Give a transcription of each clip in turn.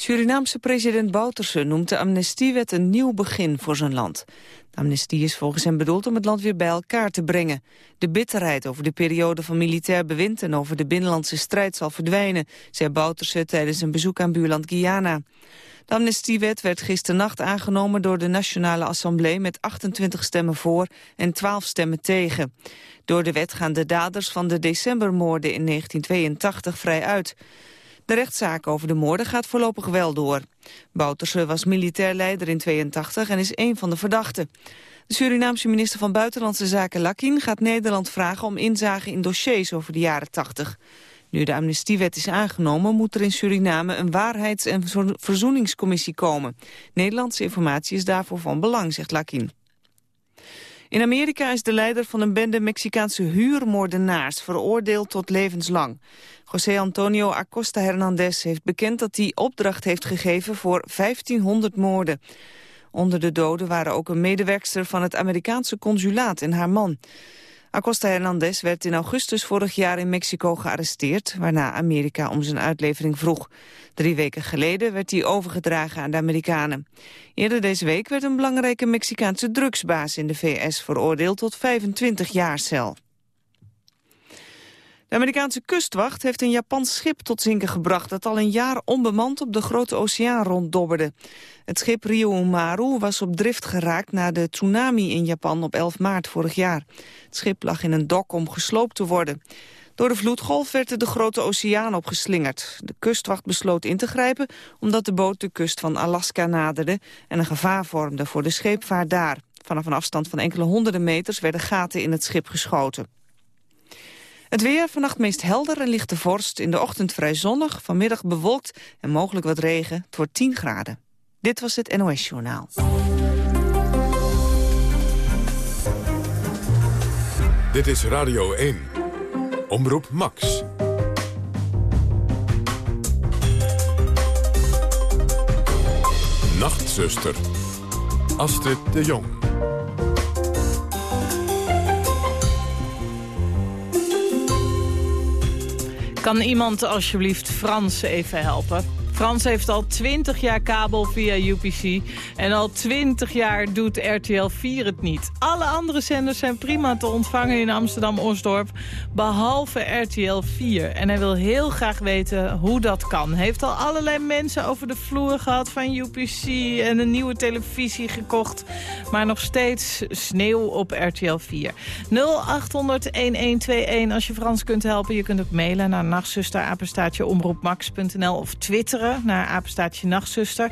Surinaamse president Bouterse noemt de amnestiewet een nieuw begin voor zijn land. De amnestie is volgens hem bedoeld om het land weer bij elkaar te brengen. De bitterheid over de periode van militair bewind en over de binnenlandse strijd zal verdwijnen, zei Bouterse tijdens een bezoek aan buurland Guyana. De amnestiewet werd gisternacht aangenomen door de Nationale Assemblée met 28 stemmen voor en 12 stemmen tegen. Door de wet gaan de daders van de decembermoorden in 1982 vrij uit. De rechtszaak over de moorden gaat voorlopig wel door. Bouterse was militair leider in 82 en is een van de verdachten. De Surinaamse minister van Buitenlandse Zaken Lakin gaat Nederland vragen om inzage in dossiers over de jaren 80. Nu de amnestiewet is aangenomen moet er in Suriname een waarheids- en verzoeningscommissie komen. Nederlandse informatie is daarvoor van belang, zegt Lakin. In Amerika is de leider van een bende Mexicaanse huurmoordenaars veroordeeld tot levenslang. José Antonio Acosta Hernandez heeft bekend dat hij opdracht heeft gegeven voor 1500 moorden. Onder de doden waren ook een medewerkster van het Amerikaanse consulaat en haar man. Acosta Hernandez werd in augustus vorig jaar in Mexico gearresteerd... waarna Amerika om zijn uitlevering vroeg. Drie weken geleden werd hij overgedragen aan de Amerikanen. Eerder deze week werd een belangrijke Mexicaanse drugsbaas in de VS... veroordeeld tot 25 jaar cel. De Amerikaanse kustwacht heeft een Japans schip tot zinken gebracht... dat al een jaar onbemand op de Grote Oceaan ronddobberde. Het schip Rio Umaru was op drift geraakt na de tsunami in Japan op 11 maart vorig jaar. Het schip lag in een dok om gesloopt te worden. Door de vloedgolf werd de Grote Oceaan opgeslingerd. De kustwacht besloot in te grijpen omdat de boot de kust van Alaska naderde... en een gevaar vormde voor de scheepvaart daar. Vanaf een afstand van enkele honderden meters werden gaten in het schip geschoten. Het weer vannacht meest helder en lichte vorst. In de ochtend vrij zonnig, vanmiddag bewolkt en mogelijk wat regen. Het wordt 10 graden. Dit was het NOS Journaal. Dit is Radio 1. Omroep Max. Nachtzuster. Astrid de Jong. Kan iemand alsjeblieft Frans even helpen? Frans heeft al 20 jaar kabel via UPC. En al 20 jaar doet RTL 4 het niet. Alle andere zenders zijn prima te ontvangen in Amsterdam-Osdorp. Behalve RTL 4. En hij wil heel graag weten hoe dat kan. Hij heeft al allerlei mensen over de vloer gehad van UPC. En een nieuwe televisie gekocht. Maar nog steeds sneeuw op RTL 4. 0800-1121 als je Frans kunt helpen. Je kunt ook mailen naar nachtzuster, omroepmax.nl of twitteren naar apenstaatje Nachtzuster.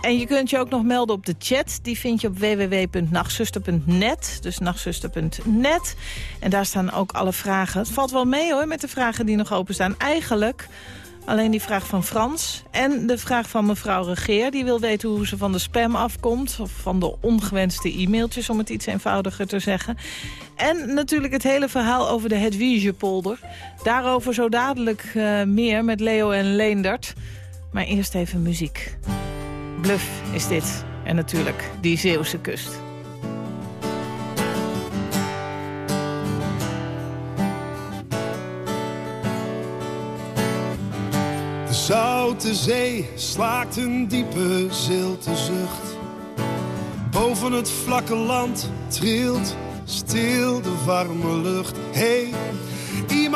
En je kunt je ook nog melden op de chat. Die vind je op www.nachtzuster.net. Dus nachtzuster.net. En daar staan ook alle vragen. Het valt wel mee hoor met de vragen die nog openstaan. Eigenlijk... Alleen die vraag van Frans en de vraag van mevrouw Regeer. Die wil weten hoe ze van de spam afkomt. Of van de ongewenste e-mailtjes, om het iets eenvoudiger te zeggen. En natuurlijk het hele verhaal over de Hedwige-polder. Daarover zo dadelijk uh, meer met Leo en Leendert. Maar eerst even muziek. Bluff is dit. En natuurlijk die Zeeuwse kust. De zoute zee slaakt een diepe zilte zucht. Boven het vlakke land trilt stil de warme lucht. Hey,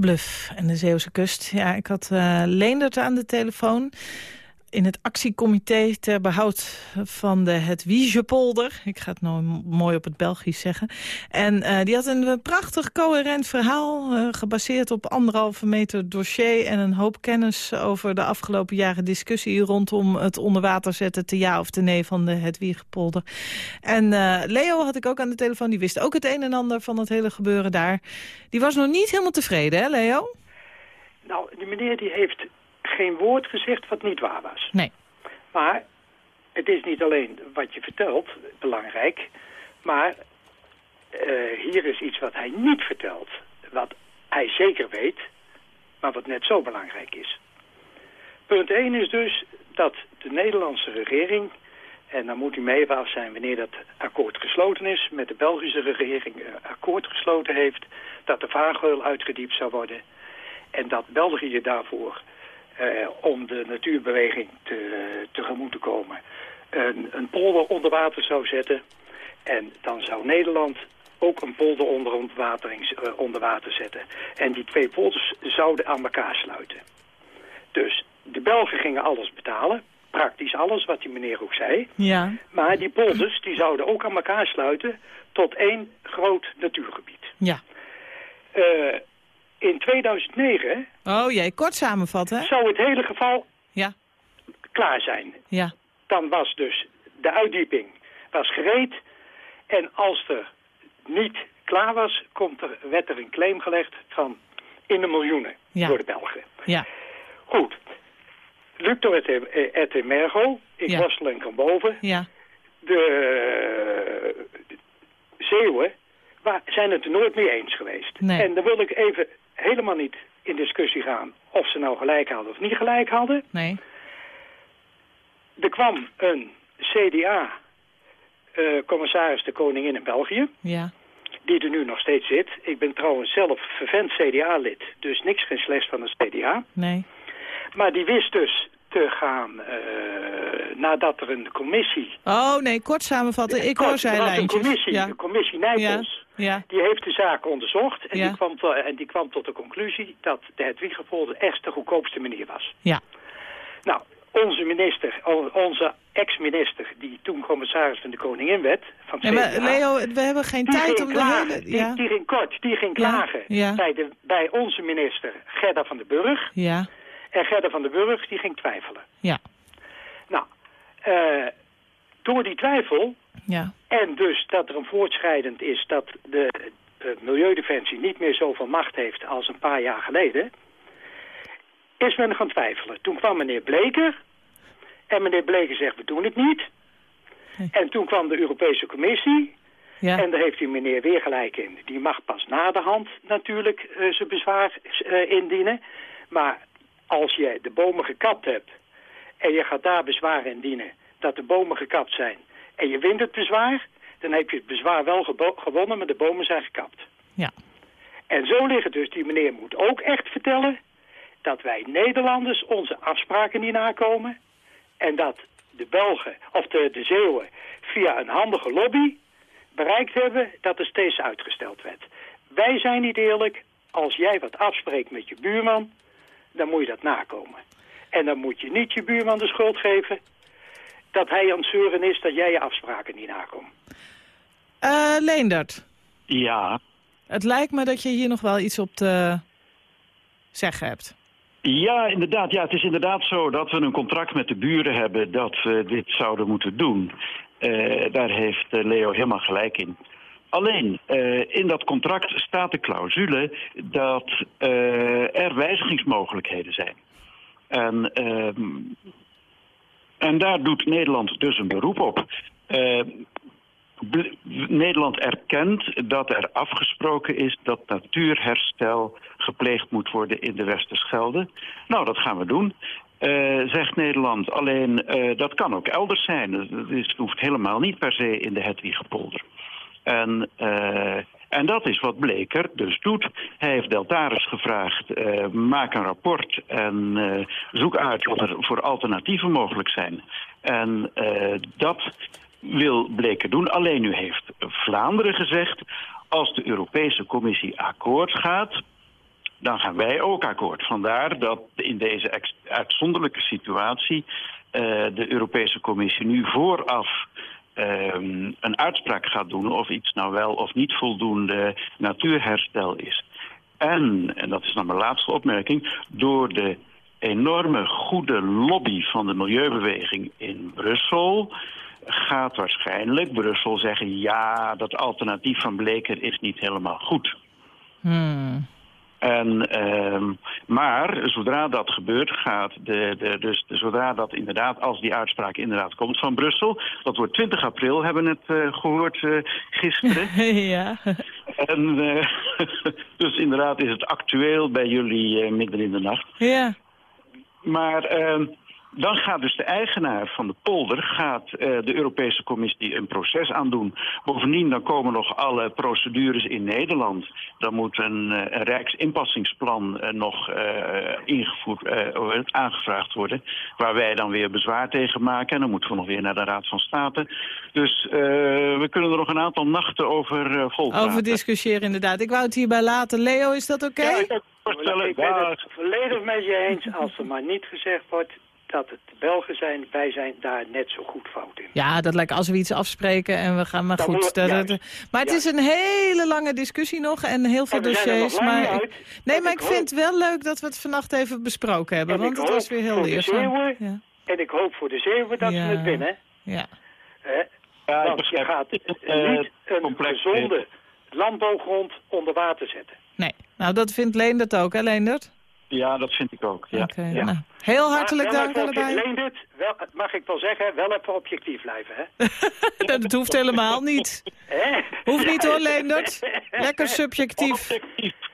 Bluff en de Zeeuwse kust. Ja, ik had uh, Leendert aan de telefoon in het actiecomité ter behoud van de Hedwiegepolder. Ik ga het nou mooi op het Belgisch zeggen. En uh, die had een prachtig coherent verhaal... Uh, gebaseerd op anderhalve meter dossier... en een hoop kennis over de afgelopen jaren discussie... rondom het onderwater zetten te ja of te nee van de Hedwiegepolder. En uh, Leo had ik ook aan de telefoon. Die wist ook het een en ander van het hele gebeuren daar. Die was nog niet helemaal tevreden, hè Leo? Nou, die meneer die heeft geen woord gezegd wat niet waar was. Nee. Maar het is niet alleen wat je vertelt belangrijk, maar uh, hier is iets wat hij niet vertelt. Wat hij zeker weet, maar wat net zo belangrijk is. Punt 1 is dus dat de Nederlandse regering, en dan moet u mee even af zijn wanneer dat akkoord gesloten is, met de Belgische regering uh, akkoord gesloten heeft, dat de vaargeul uitgediept zou worden. En dat België daarvoor om de natuurbeweging te, tegemoet te komen, een, een polder onder water zou zetten. En dan zou Nederland ook een polder onder, uh, onder water zetten. En die twee polders zouden aan elkaar sluiten. Dus de Belgen gingen alles betalen. Praktisch alles, wat die meneer ook zei. Ja. Maar die polders die zouden ook aan elkaar sluiten tot één groot natuurgebied. Ja. Uh, in 2009... Oh jee, kort samenvatten. Zou het hele geval ja. klaar zijn. Ja. Dan was dus de uitdieping was gereed. En als er niet klaar was, komt er, werd er een claim gelegd van in de miljoenen ja. door de Belgen. Ja. Goed. Luctor et, et emergo. Ik Ja. worstel en kan boven. Ja. De, de Zeeuwen zijn het er nooit mee eens geweest. Nee. En dan wil ik even helemaal niet in discussie gaan of ze nou gelijk hadden of niet gelijk hadden. Nee. Er kwam een CDA-commissaris de koningin in België, Ja. die er nu nog steeds zit. Ik ben trouwens zelf vervent CDA-lid, dus niks geen slechts van de CDA. Nee. Maar die wist dus te gaan, eh, nadat er een commissie... Oh nee, kort samenvatten. Ik hoor Er was een commissie, Ja. de commissie Nijpels. Ja. Die heeft de zaak onderzocht en, Ja. die kwam to- en die kwam tot de conclusie dat de Hedwiggepolder echt de goedkoopste manier was. Ja. Nou, onze minister, onze ex-minister, die toen commissaris van de koningin werd, van het maar Leo, we hebben geen tijd om de klagen. hele... Die, Ja. die ging kort, die ging Ja, klagen ja. Bij, de, bij onze minister Gerda van den Burg. Ja. En Gerda van den Burg, die ging twijfelen. Ja. Nou, eh, door die twijfel Ja. en dus dat er een voortschrijdend is dat de, uh, Milieudefensie niet meer zoveel macht heeft als een paar jaar geleden, is men gaan twijfelen. Toen kwam meneer Bleker en meneer Bleker zegt we doen het niet. En toen kwam de Europese Commissie ja. en daar heeft die meneer weer gelijk in. Die mag pas na de hand natuurlijk uh, zijn bezwaar uh, indienen. Maar als je de bomen gekapt hebt en je gaat daar bezwaar indienen dat de bomen gekapt zijn en je wint het bezwaar, dan heb je het bezwaar wel gewonnen, maar de bomen zijn gekapt. Ja. En zo liggen dus, die meneer moet ook echt vertellen dat wij Nederlanders onze afspraken niet nakomen en dat de Belgen, of de, de Zeeuwen, via een handige lobby bereikt hebben dat er steeds uitgesteld werd. Wij zijn niet eerlijk. Als jij wat afspreekt met je buurman, dan moet je dat nakomen. En dan moet je niet je buurman de schuld geven dat hij aan het zeuren is dat jij je afspraken niet nakomt. Uh, Leendert. Ja? Het lijkt me dat je hier nog wel iets op te zeggen hebt. Ja, inderdaad. Ja, het is inderdaad zo dat we een contract met de buren hebben dat we dit zouden moeten doen. Uh, daar heeft uh, Leo helemaal gelijk in. Alleen, uh, in dat contract staat de clausule dat er wijzigingsmogelijkheden zijn. En, ehm, en daar doet Nederland dus een beroep op. Nederland erkent dat er afgesproken is dat natuurherstel gepleegd moet worden in de Westerschelde. Nou, dat gaan we doen. Uh, zegt Nederland. Alleen uh, dat kan ook elders zijn. Het hoeft helemaal niet per se in de Hedwigepolder. En, en dat is wat Bleker dus doet. Hij heeft Deltaris gevraagd, maak een rapport en zoek uit wat er voor alternatieven mogelijk zijn. En dat wil Bleker doen. Alleen nu heeft Vlaanderen gezegd... als de Europese Commissie akkoord gaat... dan gaan wij ook akkoord. Vandaar dat in deze uitzonderlijke situatie... De Europese Commissie nu vooraf uh, een uitspraak gaat doen... of iets nou wel of niet voldoende natuurherstel is. En, en dat is dan mijn laatste opmerking... door de enorme goede lobby van de milieubeweging in Brussel gaat waarschijnlijk Brussel zeggen... ja, dat alternatief van Bleker is niet helemaal goed. Hmm. En, uh, maar zodra dat gebeurt, gaat de, de, dus zodra dat inderdaad, als die uitspraak inderdaad komt van Brussel, dat wordt 20 april, hebben we het uh, gehoord uh, gisteren. ja. En uh, dus inderdaad is het actueel bij jullie midden in de nacht. Ja. Maar ehm, dan gaat dus de eigenaar van de polder gaat, uh, de Europese Commissie een proces aandoen. Bovendien dan komen nog alle procedures in Nederland. Dan moet een, uh, een rijksinpassingsplan uh, nog ingevoerd, aangevraagd worden. Waar wij dan weer bezwaar tegen maken. En dan moeten we nog weer naar de Raad van State. Dus we kunnen er nog een aantal nachten over uh, Over discussiëren inderdaad. Ik wou het hierbij laten. Leo, is dat oké? Okay? Ja, ik ben het volledig met je eens als er maar niet gezegd wordt dat het de Belgen zijn, wij zijn daar net zo goed fout in. Ja, dat lijkt als we iets afspreken en we gaan maar goed. dat, maar het is een hele lange discussie nog en heel veel dossiers. Maar ik, nee, maar ik, vind het wel leuk dat we het vannacht even besproken hebben, want het was weer heel leerzaam. Ja. En ik hoop voor de Zeeuwen dat ze het winnen. Ja. ja want je gaat niet een gezonde landbouwgrond onder water zetten. Nee, nou dat vindt Leendert ook, hè Leendert? Ja, dat vind ik ook. Ja. Okay, ja. Nou, heel hartelijk dank allebei. Leendert, wel, mag ik wel zeggen, wel even objectief blijven, hè? dat hoeft helemaal niet. Hoeft niet hoor, Leendert. Lekker subjectief.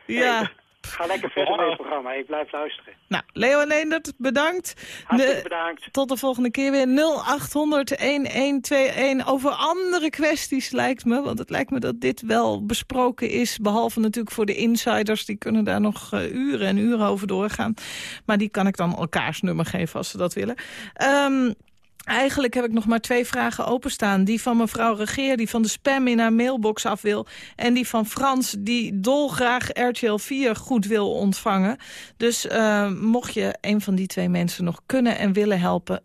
Ja. Ga lekker verder met het programma. Ik blijf luisteren. Nou, Leo en Leendert, bedankt. Hartelijk bedankt. Tot de volgende keer weer 0800-1121. Over andere kwesties lijkt me. Want het lijkt me dat dit wel besproken is. Behalve natuurlijk voor de insiders. Die kunnen daar nog uh, uren en uren over doorgaan. Maar die kan ik dan elkaars nummer geven als ze dat willen. Um, Eigenlijk heb ik nog maar twee vragen openstaan. Die van mevrouw Regeer, die van de spam in haar mailbox af wil. En die van Frans, die dolgraag RTL 4 goed wil ontvangen. Dus uh, mocht je een van die twee mensen nog kunnen en willen helpen...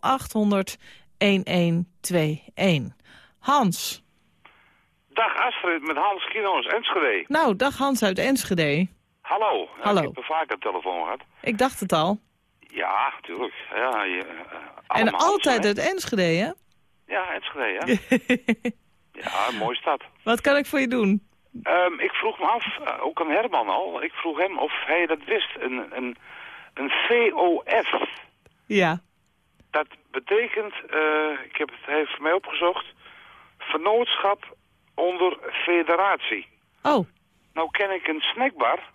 0800 1121. Hans. Dag Astrid, met Hans Kino's Enschede. Nou, dag Hans uit Enschede. Hallo. Hallo. ik heb vaak een telefoon gehad. Ik dacht het al. Ja, natuurlijk. Ja, je, en altijd uit Enschede, hè? Ja, Enschede, ja. ja, mooie stad. Wat kan ik voor je doen? Ehm, ik vroeg me af, eh, ook aan Herman al, ik vroeg hem of hij dat wist. Een, een, een VOF, Ja. dat betekent, eh, ik heb het even voor mij opgezocht, vernootschap onder federatie. Oh, Nou ken ik een snackbar,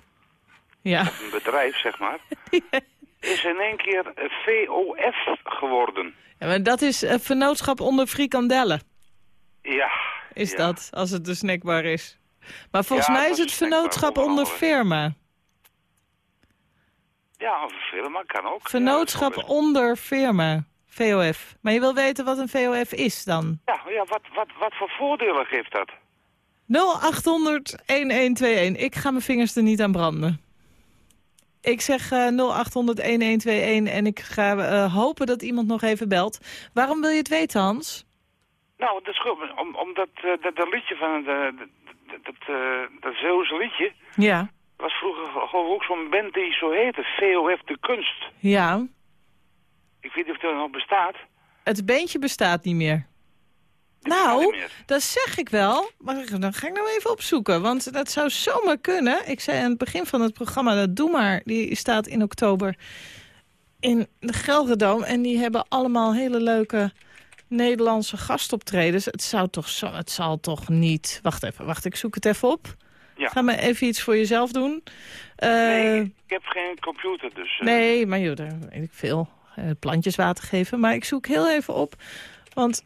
ja. een bedrijf zeg maar, is in één keer een VOF geworden. ja maar dat is uh, vernootschap onder frikandellen, Ja. is ja. dat, als het de snackbar is. Maar volgens Ja, mij is het een vernootschap onder firma. Ja, of een firma kan ook. Vernootschap Ja, onder firma. VOF. Maar je wil weten wat een VOF is dan? Ja, ja wat, wat, wat voor voordelen geeft dat? 0800 1121. Ik ga mijn vingers er niet aan branden. Ik zeg eh 0800 1121 en ik ga eh, hopen dat iemand nog even belt. Waarom wil je het weten, Hans? Nou, dat is goed, om, omdat eh, dat, dat liedje van de, dat, eh, dat Zeeuwse liedje Ja. was vroeger geloof ik ook zo'n band die zo heette, VOF de Kunst. Ja. Ik weet niet of dat nog bestaat. Het beentje bestaat niet meer. Nou, dat zeg ik wel. Maar dan ga ik nou even opzoeken. Want dat zou zomaar kunnen. Ik zei aan het begin van het programma dat Doe Maar... die staat in oktober in de Gelredome. En die hebben allemaal hele leuke Nederlandse gastoptredens. Het, zou toch zo, het zal toch niet... Wacht even, wacht, ik zoek het even op. Ja. Ga maar even iets voor jezelf doen. Eh, nee, ik heb geen computer, dus... eh, Nee, maar joh, daar weet ik veel. Eh, plantjes water geven. Maar ik zoek heel even op. Want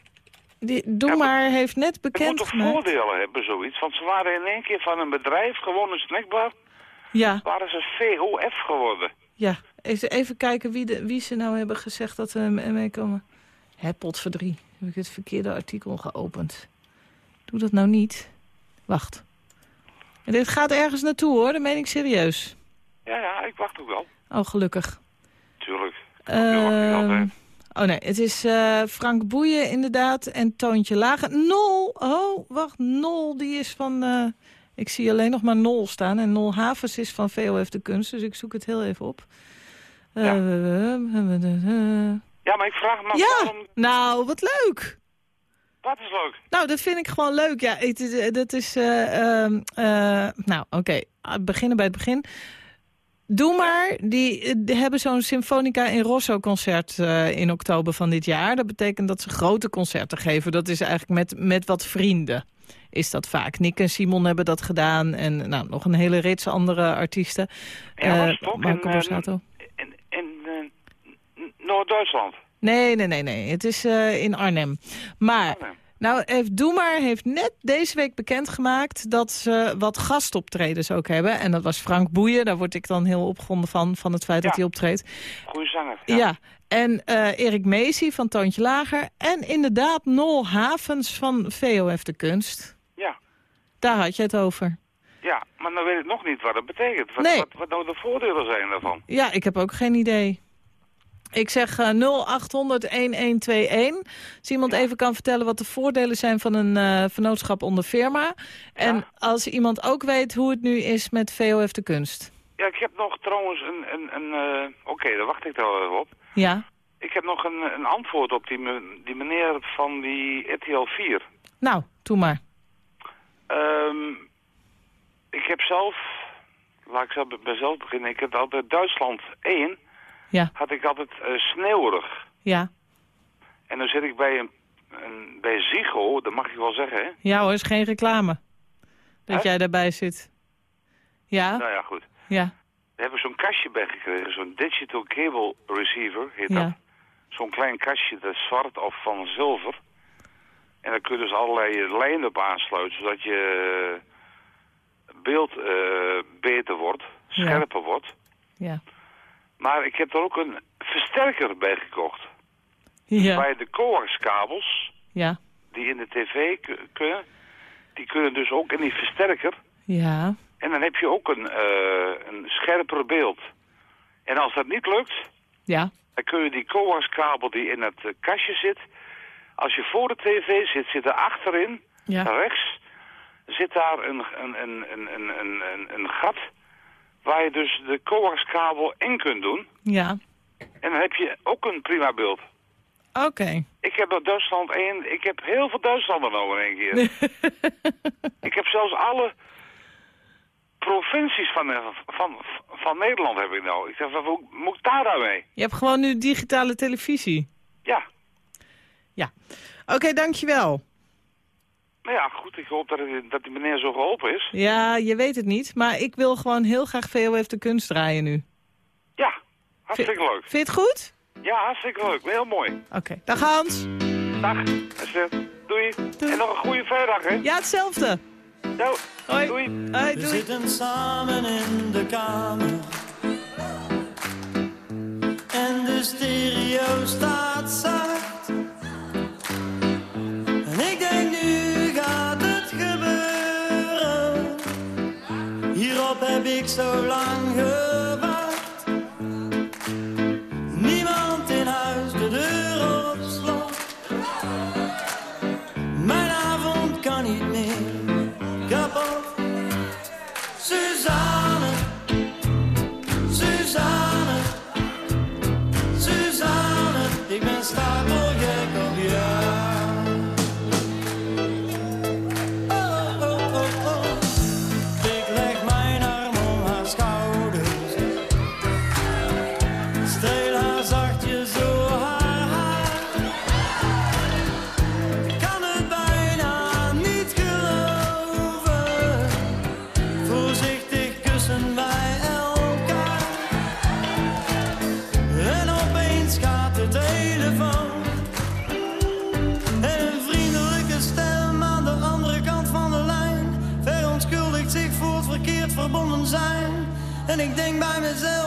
die Doe Ja, maar- maar heeft net Het moet bekend toch voordelen hebben, zoiets? Want ze waren in één keer van een bedrijf, gewoon een snackbar, Ja, waren ze VOF geworden. ja. Even, even kijken wie, de, wie ze nou hebben gezegd dat ze mee komen. Hè, potverdrie. Heb ik het verkeerde artikel geopend. Doe dat nou niet. Wacht. En dit gaat ergens naartoe hoor, dat meen ik serieus. Ja, ja, ik wacht ook wel. Oh, gelukkig. Tuurlijk. Nu oh nee, het is eh, Frank Boeien inderdaad en Toontje Lager. Nol, oh wacht, Nol die is van... eh, ik zie alleen nog maar Nol staan en Nol Havens is van VOF de Kunst, dus ik zoek het heel even op. Eh, Ja. Ja, maar ik vraag me af ja, waarom... nou, wat leuk. Wat is leuk? Nou, dat vind ik gewoon leuk. Ja, het, is- dat is... eh, ehm, eh, nou, oké. Beginnen bij het begin. Doe maar. Die, eh, die hebben zo'n Symfonica in Rosso concert eh, in oktober van dit jaar. Dat betekent dat ze grote concerten geven. Dat is eigenlijk met, met wat vrienden. Is dat vaak. Nick en Simon hebben dat gedaan. En nou, nog een hele rits andere artiesten. Ook Marco in, Borsato. in, Noord-Duitsland? Nee, nee, nee, nee. Het is in Arnhem. Maar... Arnhem. Nou, Doe maar heeft net deze week bekendgemaakt dat ze wat gastoptredens ook hebben. En dat was Frank Boeien. Daar word ik dan heel opgewonden van, van het feit dat hij optreedt. Goeie zanger. Ja. En eh, Erik Meesie van Toontje Lager. En inderdaad Nol Havens van VOF de Kunst. Ja. Daar had je het over. Ja, maar dan weet ik nog niet wat dat betekent. Wat, Nee. wat, wat nou de voordelen zijn daarvan. Ja, ik heb ook geen idee. Ik zeg eh 0800-1121. Als iemand even kan vertellen wat de voordelen zijn van een eh vennootschap onder firma. En Ja. als iemand ook weet hoe het nu is met VOF de Kunst. Ja, ik heb nog trouwens een... een, een eh, Oké, daar wacht ik wel even op. Ja, Ik heb nog een, een antwoord op die, die meneer van die RTL 4. nou, doe maar. Ehm, ik heb zelf... Laat ik zelf bij zelf beginnen. Ik heb altijd Duitsland 1. Ja, Had ik altijd eh, sneeuwig. ja. En dan zit ik bij, een, een, bij Zigo, dat mag ik wel zeggen, hè? Ja hoor, is geen reclame. Dat jij daarbij zit. Ja, Nou ja, goed. ja, Daar heb ik zo'n kastje bij gekregen, zo'n digital cable receiver heet dat. ja. Zo'n klein kastje, dat is zwart of van zilver. En daar kun je dus allerlei lijnen op aansluiten, zodat je beeld eh, beter wordt, Ja. scherper wordt. Ja, Maar ik heb er ook een versterker bij gekocht. ja, Bij de coaxkabels, ja, die in de tv ku- kunnen, die kunnen dus ook in die versterker. ja, En dan heb je ook een, eh, een scherper beeld. En als dat niet lukt, ja, dan kun je die coaxkabel die in het eh, kastje zit... Als je voor de tv zit, zit er achterin, ja. rechts... zit daar een, een, een, een, een, een, een gat waar je dus de coaxkabel in kunt doen. Ja. En dan heb je ook een prima beeld. Oké. Ik heb dat Duitsland één. Ik heb heel veel Duitsland genomen in één keer. ik heb zelfs alle provincies van, eh, van, van Nederland heb ik nou. Ik zeg: hoe moet ik daar nou mee? Je hebt gewoon nu digitale televisie. Ja. Ja. Oké, dankjewel. Nou ja, goed, ik hoop dat, dat die meneer zo geholpen is. Ja, je weet het niet, maar ik wil gewoon heel graag VO heeft de kunst draaien nu. Ja, hartstikke leuk. Vind je het goed? Ja, hartstikke leuk. Heel mooi. Oké, dag Hans. Dag, doei. doei. En nog een goede vrijdag, hè? Ja, hetzelfde. Nou, Doei. Hoi, doei. We zitten samen in de kamer. En de stereo staat. zo lang gewacht. Niemand in huis, de deur op slot. Mijn avond kan niet meer kapot. Suzanne, Suzanne, Suzanne, ik ben stapel. En ik denk bij mezelf.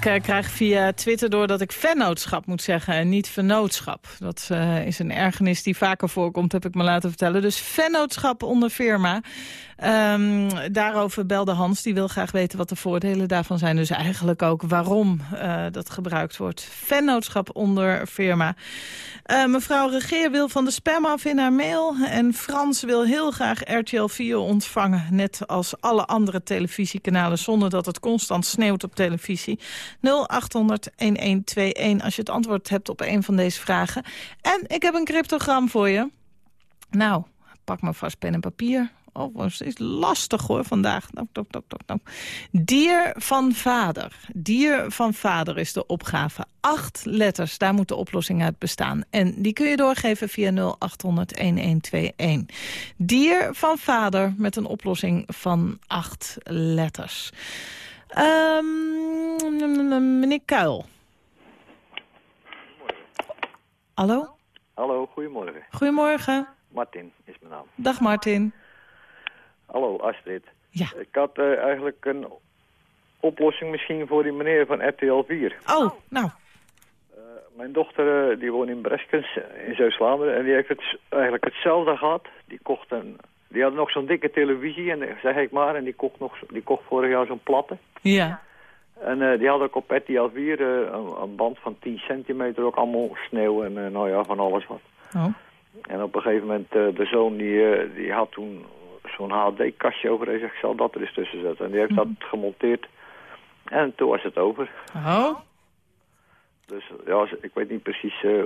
Uh, krijg via Twitter door dat ik vennootschap moet zeggen en niet vennootschap. Dat uh, is een ergernis die vaker voorkomt, heb ik me laten vertellen. Dus vennootschap onder firma. Um, daarover belde Hans, die wil graag weten wat de voordelen daarvan zijn. Dus eigenlijk ook waarom uh, dat gebruikt wordt. Vennootschap onder firma. Mevrouw Regeer wil van de spam af in haar mail. En Frans wil heel graag RTL 4 ontvangen. Net als alle andere televisiekanalen. Zonder dat het constant sneeuwt op televisie. 0800-1121 als je het antwoord hebt op een van deze vragen. En ik heb een cryptogram voor je. Nou, pak maar vast pen en papier. Oh, het is lastig hoor vandaag. Nou, Dier van vader. Dier van vader is de opgave. Acht letters, daar moet de oplossing uit bestaan. En die kun je doorgeven via 0800-1121. Dier van vader met een oplossing van acht letters. Um, meneer Kuil. Hallo? Hallo, goedemorgen. Goedemorgen. Martin is mijn naam. Dag Martin. Hallo Astrid. Ja. Ik had uh, eigenlijk een oplossing misschien voor die meneer van RTL 4. Oh, nou. Uh, mijn dochter uh, die woont in Breskens in Zuid-Vlaanderen en die heeft het, eigenlijk hetzelfde gehad. Die kocht een, die had nog zo'n dikke televisie en zeg ik maar en die kocht, nog, die kocht vorig jaar zo'n platte. Ja. En die had ook op RTL 4 een, een, band van 10 centimeter, ook allemaal sneeuw en nou ja, van alles wat. Oh. En op een gegeven moment, de zoon die, die had toen zo'n HD-kastje over. Hij zegt, ik zal dat er eens tussen zetten. En die heeft dat gemonteerd. En toen was het over. Oh. Dus ja, ik weet niet precies... Uh,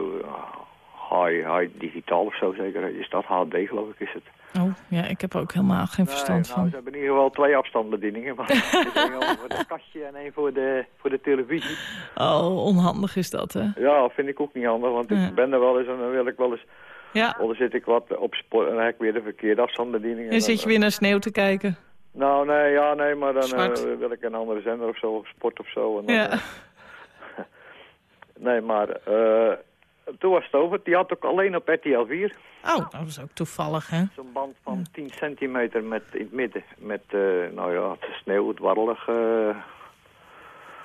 high, high digitaal of zo zeker. Is dat HD geloof ik is het. Oh, ja, ik heb er ook helemaal geen verstand nee, van. Nou, ze hebben in ieder geval twee afstandsbedieningen. Maar één voor het kastje en één voor de, voor de televisie. Oh, onhandig is dat, hè? Ja, vind ik ook niet handig. Want ik ben er wel eens en dan wil ik wel eens... Ja. Of dan zit ik wat op sport en dan heb ik weer de verkeerde afstandsbediening. En zit je weer naar sneeuw te kijken. Nou, nee, ja, nee, maar dan eh, wil ik een andere zender of zo, of sport of zo. En dan, Ja. eh, nee, maar eh, toen was het over. Die had ook alleen op RTL 4 Oh, nou, dat is ook toevallig, hè? zo'n band van 10 centimeter met, in het midden. Met, eh, nou ja, het sneeuw, het warrelig. eh,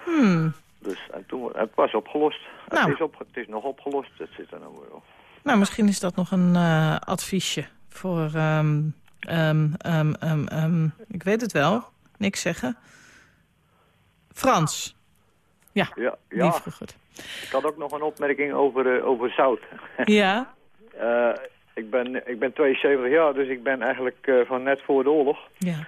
Hmm. dus, en toen, het was opgelost. Nou. Het, is op, het is nog opgelost. Het zit er nou weer op. Nou, misschien is dat nog een eh, adviesje voor... ehm, ehm, ehm, ik weet het wel. Niks zeggen. Frans. Ja, Ja, ja. het. ik had ook nog een opmerking over, eh, over zout. Ja? Eh, ik, ben, ik ben 72 jaar, dus ik ben eigenlijk eh, van net voor de oorlog. Ja.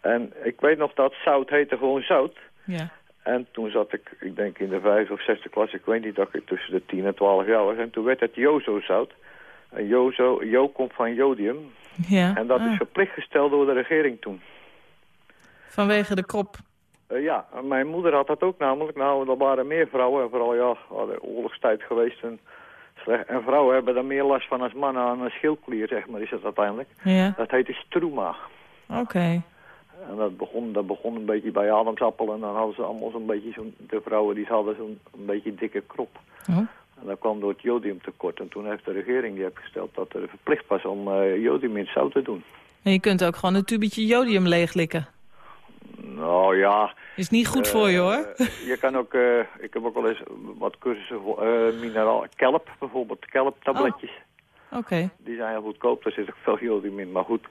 En ik weet nog dat zout heette gewoon zout. Ja. En toen zat ik, ik denk in de vijfde of zesde klas, ik weet niet dat ik tussen de 10 en 12 jaar was. En toen werd het Jozo-zout. En Jozo, Jo komt van jodium. Ja. En dat Ah, is verplicht gesteld door de regering toen. vanwege de krop. Eh, ja, mijn moeder had dat ook namelijk. Nou, er waren meer vrouwen. En vooral, ja, hadden oorlogstijd geweest. En, slecht, en vrouwen hebben er meer last van als mannen aan een schildklier, zeg maar, is het uiteindelijk. Ja, Dat heette struma. oké. En dat begon, dat begon een beetje bij Adamsappel. En dan hadden ze allemaal zo'n beetje, zo'n, de vrouwen die hadden zo'n een beetje dikke krop. Oh. En dat kwam door het jodiumtekort. En toen heeft de regering die heeft gesteld dat er verplicht was om eh, jodium in het zout te doen. En je kunt ook gewoon een tubetje jodium leeglikken. Nou ja... Is niet goed voor je, hoor. eh, je kan ook, eh, ik heb ook wel eens wat cursussen voor eh, mineraal, kelp bijvoorbeeld, kelptabletjes. Oké. Die zijn heel goedkoop, daar zit ook veel jodium in. Maar goed,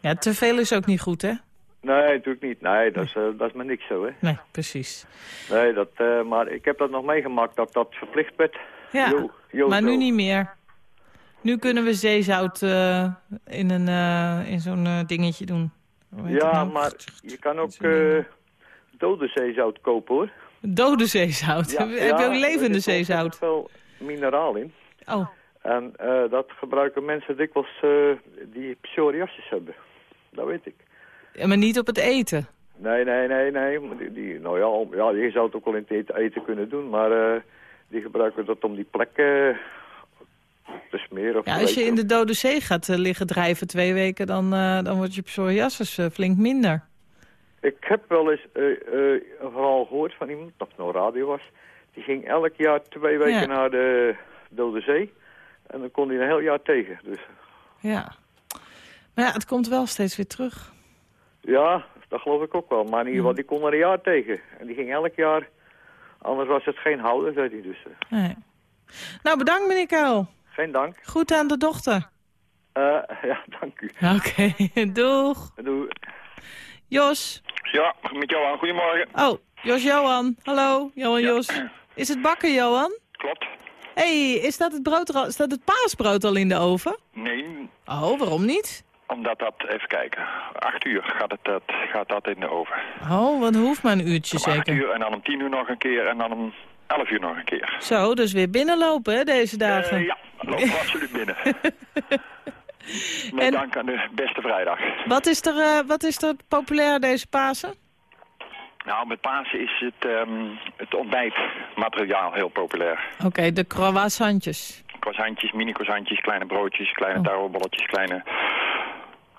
Ja, te veel is ook niet goed, hè? nee, natuurlijk niet. Nee, dat is, dat is maar niks zo, hè. Nee, precies. Nee, dat, maar ik heb dat nog meegemaakt dat dat verplicht werd. Ja, maar nu niet meer. Nu kunnen we zeezout in, een, in zo'n dingetje doen. Ja, nou? maar je kan ook eh dode zeezout kopen, hoor. Dode zeezout. heb, je- heb je ook levende Er zit zeezout? veel mineraal in. Oh, En eh, dat gebruiken mensen dikwijls eh, die psoriasis hebben. Dat weet ik. ja, maar niet op het eten. Nee, nee, nee, nee. Die, die, nou ja, ja, je zou het ook wel in het eten, eten kunnen doen, maar die gebruiken dat om die plek Of Ja, als je in de Dode Zee gaat eh, liggen drijven twee weken... dan, eh, dan wordt je psoriasis eh, flink minder. Ik heb wel eens een verhaal gehoord van iemand, dat nog radio was. Die ging elk jaar twee weken Ja. naar de Dode Zee. En dan kon hij een heel jaar tegen. Dus Ja. Maar ja, het komt wel steeds weer terug. ja, dat geloof ik ook wel. Maar in ieder geval, die kon er een jaar tegen. En die ging elk jaar... Anders was het geen houden, zei hij dus. Nee. Nou, bedankt meneer Kuil. Geen dank. Goed aan de dochter. Eh, ja, dank u. Oké, doeg. Doei. Jos. Ja, met Johan. Goedemorgen. Oh, Jos Johan. Hallo, Johan Jos. Is het bakken, Johan? Klopt. hey, is dat het brood al, staat het paasbrood al in de oven? Nee, Oh, waarom niet? omdat dat, even kijken, acht uur gaat, het, dat, gaat dat in de oven. Oh, want hoeft maar een uurtje Om acht zeker. uur en dan om tien uur nog een keer en dan om elf uur nog een keer. Zo, dus weer binnenlopen hè, deze dagen. Eh, ja, lopen we absoluut binnen. Met En- dank aan de beste vrijdag. Wat, is er, eh, wat is er populair deze Pasen? Nou, met Pasen is het, ehm, het ontbijtmateriaal heel populair. Oké, de croissantjes. Croissantjes, mini-croissantjes, kleine broodjes, kleine Oh. tarwebolletjes, kleine...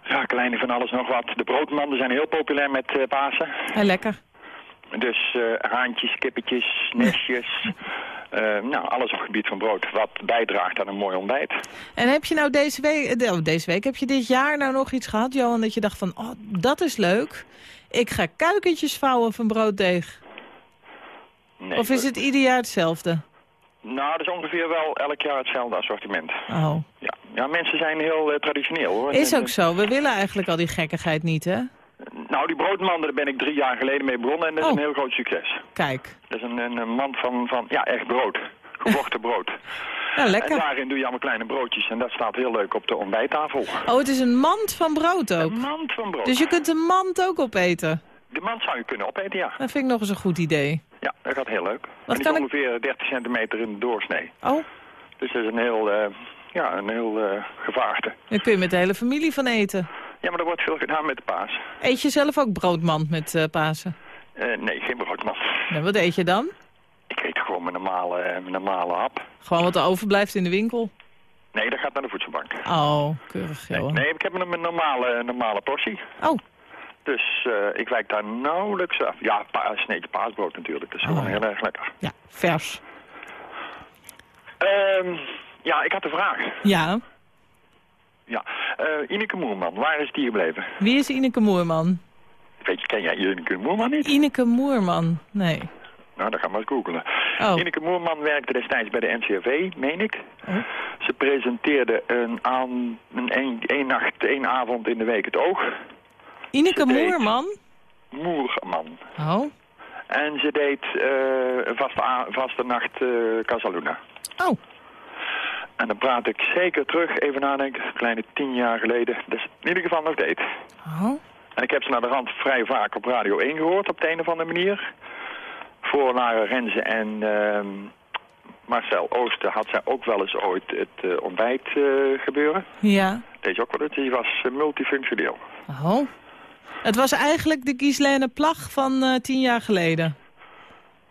Ja, kleine van alles nog wat. De broodmanden zijn heel populair met eh, Pasen. Ja, lekker. Dus eh haantjes, kippetjes, nestjes. eh, nou, alles op het gebied van brood. Wat bijdraagt aan een mooi ontbijt. En heb je nou deze week, eh, oh, deze week, heb je dit jaar nou nog iets gehad, Johan, dat je dacht van, oh, dat is leuk. Ik ga kuikentjes vouwen van brooddeeg. Nee, of is het ieder jaar hetzelfde? Nou, dat is ongeveer wel elk jaar hetzelfde assortiment. Oh. Ja, ja mensen zijn heel traditioneel hoor. Is ook zo. We willen eigenlijk al die gekkigheid niet, hè? Nou, die broodmanden, daar ben ik drie jaar geleden mee begonnen en dat is Oh. een heel groot succes. Kijk. Dat is een, een, een mand van, van, ja, echt brood. Gevochten brood. Ja, En lekker. daarin doe je allemaal kleine broodjes en dat staat heel leuk op de ontbijttafel. Oh, het is een mand van brood ook. Een mand van brood. Dus je kunt de mand ook opeten. De mand zou je kunnen opeten, ja. Dat vind ik nog eens een goed idee. Ja, dat gaat heel leuk. Wat en die is ik- ongeveer 30 centimeter in de doorsnee. Oh, Dus dat is een heel, eh, ja, een heel eh gevaarte. daar kun je met de hele familie van eten. Ja, maar er wordt veel gedaan met de paas. Eet je zelf ook broodmand met eh, Pasen? Eh, nee, geen broodmand. En wat eet je dan? Ik eet gewoon mijn normale, eh, mijn normale hap. Gewoon wat er overblijft in de winkel? Nee, dat gaat naar de voedselbank. Oh, keurig, Nee, Johan. nee, ik heb een, een normale, normale portie. Oh, Dus ik wijk daar nauwelijks af. Ja, pa, een sneetje paasbrood natuurlijk. Dat is gewoon Oh, ja. heel erg lekker. ja, vers. Ehm, ja, ik had een vraag. Ja, Ja, eh Ineke Moerman, waar is die gebleven? wie is Ineke Moerman? Weet je, ken jij Ineke Moerman niet? Ineke Moerman, nee. Nou, dan gaan we eens googelen. Oh. Ineke Moerman werkte destijds bij de NCRV, meen ik. Oh. Ze presenteerde een, aan, een, een, nacht, één avond in de week het oog. Ineke Moerman? Moerman. Oh, En ze deed een vaste, a- vaste nacht eh Casaluna. oh. En dan praat ik zeker terug, even nadenken, een kleine tien jaar geleden. Dus in ieder geval nog deed. Oh, En ik heb ze naar de rand vrij vaak op Radio 1 gehoord, op de een of andere manier. Voor Lara Renze en ehm, Marcel Oosten had zij ook wel eens ooit het eh, ontbijt eh, gebeuren. ja. Deze ook wel die was eh, multifunctioneel. Oh. Het was eigenlijk de Ghislaine Plag van tien jaar geleden.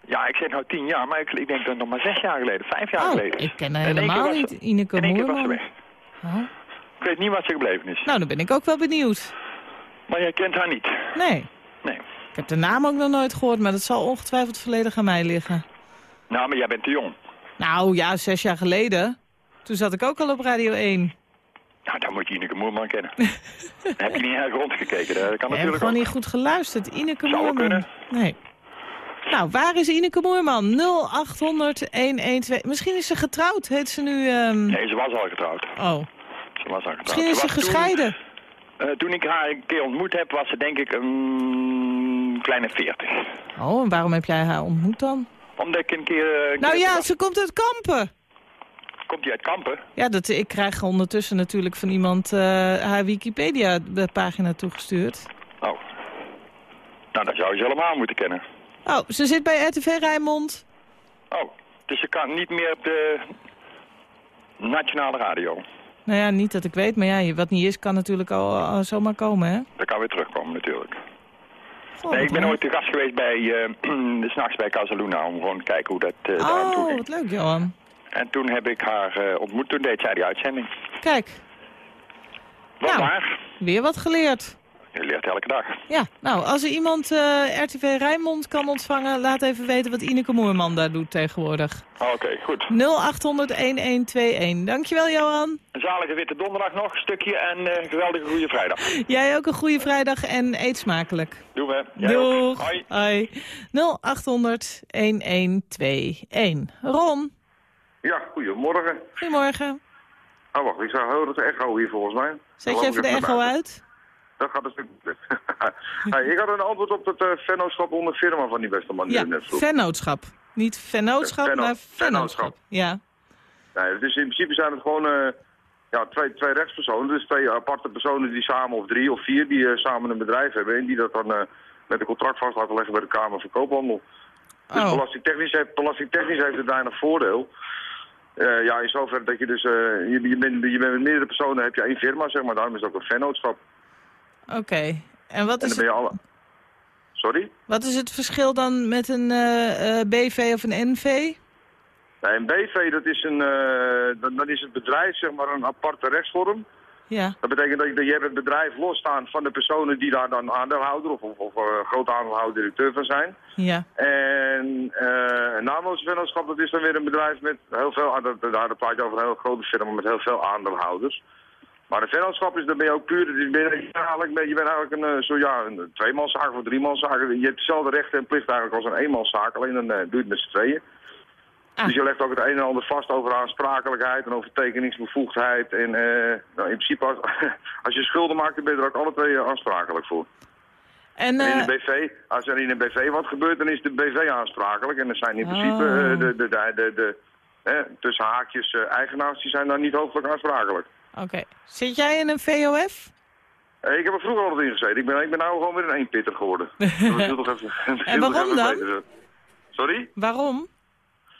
Ja, ik zeg nou tien jaar, maar ik, ik denk dat nog maar zes jaar geleden, vijf jaar Oh, geleden. ik ken haar helemaal niet, ze- Ineke In was ze weg. Oh. Ik weet niet wat ze gebleven is. Nou, dan ben ik ook wel benieuwd. Maar jij kent haar niet. Nee, Nee. ik heb de naam ook nog nooit gehoord, maar dat zal ongetwijfeld volledig aan mij liggen. Nou, maar jij bent te jong. Nou ja, zes jaar geleden. Toen zat ik ook al op Radio 1. Nou, dan moet je Ineke Moerman kennen. Heb je niet erg rondgekeken, dat kan Ik heb natuurlijk gewoon ook. niet goed geluisterd. Ineke Moerman. kunnen. Nee. Nou, waar is Ineke Moerman? 0800 112. Misschien is ze getrouwd. Heet ze nu... ehm, Nee, ze was al getrouwd. Oh, Ze was al getrouwd. misschien is ze was toen- gescheiden. eh, toen ik haar een keer ontmoet heb, was ze denk ik een kleine veertig. Oh, en waarom heb jij haar ontmoet dan? Omdat ik een keer... eh, een Nou keer- ja, ze komt uit Kampen. Komt die uit Kampen? Ja, dat, ik krijg ondertussen natuurlijk van iemand eh, haar Wikipedia-pagina toegestuurd. Oh. Nou, dan zou je ze allemaal moeten kennen. Oh, ze zit bij RTV Rijnmond. Oh, dus ze kan niet meer op de nationale radio. Nou ja, niet dat ik weet, maar ja, wat niet is kan natuurlijk al, al zomaar komen, hè? Dat kan weer terugkomen natuurlijk. Goh, nee, ik ben leuk. ooit te gast geweest bij, de s'nachts bij Casaluna om gewoon te kijken hoe dat eh daar aan toe Oh, ging. wat leuk, Johan. En toen heb ik haar eh, ontmoet, toen deed zij die uitzending. Kijk, Wat Nou. waar? weer wat geleerd. Je leert elke dag. Ja, nou, als er iemand eh, RTV Rijnmond kan ontvangen... laat even weten wat Ineke Moerman daar doet tegenwoordig. Oké, goed. 0800-1121. Dankjewel, Johan. Een zalige witte donderdag nog, een stukje en eh, geweldige goede vrijdag. Jij ook een goede vrijdag en eet smakelijk. Doen we. Jij. Doeg. Hoi. Hoi. 0800-1121. Ron, Ja, goedemorgen. goedemorgen. Oh, wacht, ik zou horen dat echo hier volgens mij. Zet je even de echo uit? Dat gaat een stuk Ik had een antwoord op het uh, vennootschap onder firma van die beste man Ja, net vennootschap. Niet vennootschap, Venno- maar vennootschap. Ja. Nee, dus in principe zijn het gewoon eh, ja, twee, twee rechtspersonen. Dus twee aparte personen die samen, of drie of vier, die eh, samen een bedrijf hebben. En die dat dan eh, met een contract vast laten leggen bij de Kamer van Koophandel. Dus Oh. belastingtechnisch, heeft, belastingtechnisch heeft het weinig voordeel. Eh, ja, in zoverre dat je dus, eh, je, je, bent, je bent met meerdere personen, heb je één firma, zeg maar. Daarom is het ook een vennootschap. Oké. En wat En is, dan ben je het, alle... Sorry? wat is het verschil dan met een eh, eh, BV of een NV? Nee, een BV, dat is, een, eh, dan, dan is het bedrijf zeg maar een aparte rechtsvorm. Ja. Dat betekent dat je, dat je hebt het bedrijf losstaan van de personen die daar dan aandeelhouder of, of, of groot aandeelhouder directeur van zijn. Ja. En een naamloosvennootschap, dat is dan weer een bedrijf met heel veel, ah, dat, daar praat je over een heel grote firma met heel veel aandeelhouders. Maar een vennootschap is, dan ben je ook puur, je, eigenlijk, ben- je bent eigenlijk een, eh, zo, ja, een tweemanszaak of driemanszaak. Je hebt dezelfde rechten en plichten eigenlijk als een eenmanszaak, alleen dan eh, doe je het met z'n tweeën. Dus je legt ook het een en ander vast over aansprakelijkheid en over tekeningsbevoegdheid. En eh, nou, in principe, als, als je schulden maakt, dan ben je er ook alle twee aansprakelijk voor. En, En in een BV, als er in een BV wat gebeurt, dan is de BV aansprakelijk. En dan zijn in principe Oh. de, de, de, de, de, hè, tussen haakjes eigenaars, die zijn daar niet hoofdelijk aansprakelijk. Oké. Zit jij in een VOF? Eh, ik heb er vroeger altijd in gezeten. Ik ben, ik ben nou gewoon weer een eenpitter geworden. En waarom dan? beter. Sorry? Waarom?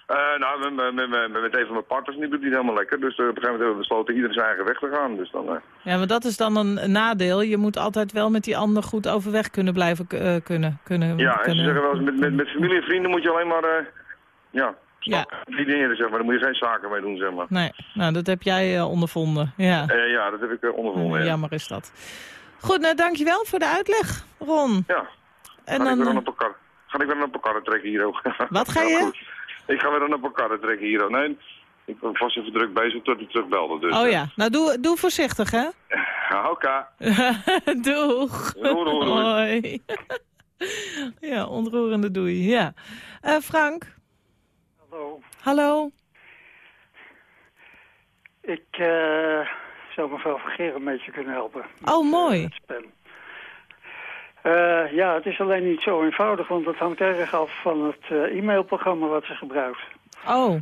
Eh, nou, met, met, met, met, met een van mijn partners niet doet hij het helemaal lekker. Dus eh, op een gegeven moment hebben we besloten ieder zijn eigen weg te gaan. Dus dan, eh, Ja, maar dat is dan een nadeel. Je moet altijd wel met die ander goed overweg kunnen blijven eh, kunnen. kunnen ja, en ze kunnen. zeggen wel eens, met, met, met familie en vrienden moet je alleen maar, eh ja, Ja. dineren, zeg maar. Daar moet je geen zaken mee doen, zeg maar. Nee, nou, dat heb jij eh, ondervonden. Ja. Eh, ja, dat heb ik uh, ondervonden, ja. Jammer is dat. Goed, nou, dankjewel voor de uitleg, Ron. Ja. En ga, dan, ik weer eh, op elkaar, ga ik weer op elkaar trekken hier ook. Wat ga je? goed. Ik ga weer op elkaar trekken hier ook. Nee, ik ben vast even druk bezig tot hij terugbelde. Dus, oh ja, nou doe, doe voorzichtig, hè? ja. Oké. Doeg. Doei, doei, doei. Hoi. ja, ontroerende doei. Ja. Eh, Frank. Hallo. Ik eh, zou mevrouw Vergeer een beetje kunnen helpen. Oh, mooi. Eh, ja, het is alleen niet zo eenvoudig, want het hangt erg af van het eh, e-mailprogramma wat ze gebruikt. Oh.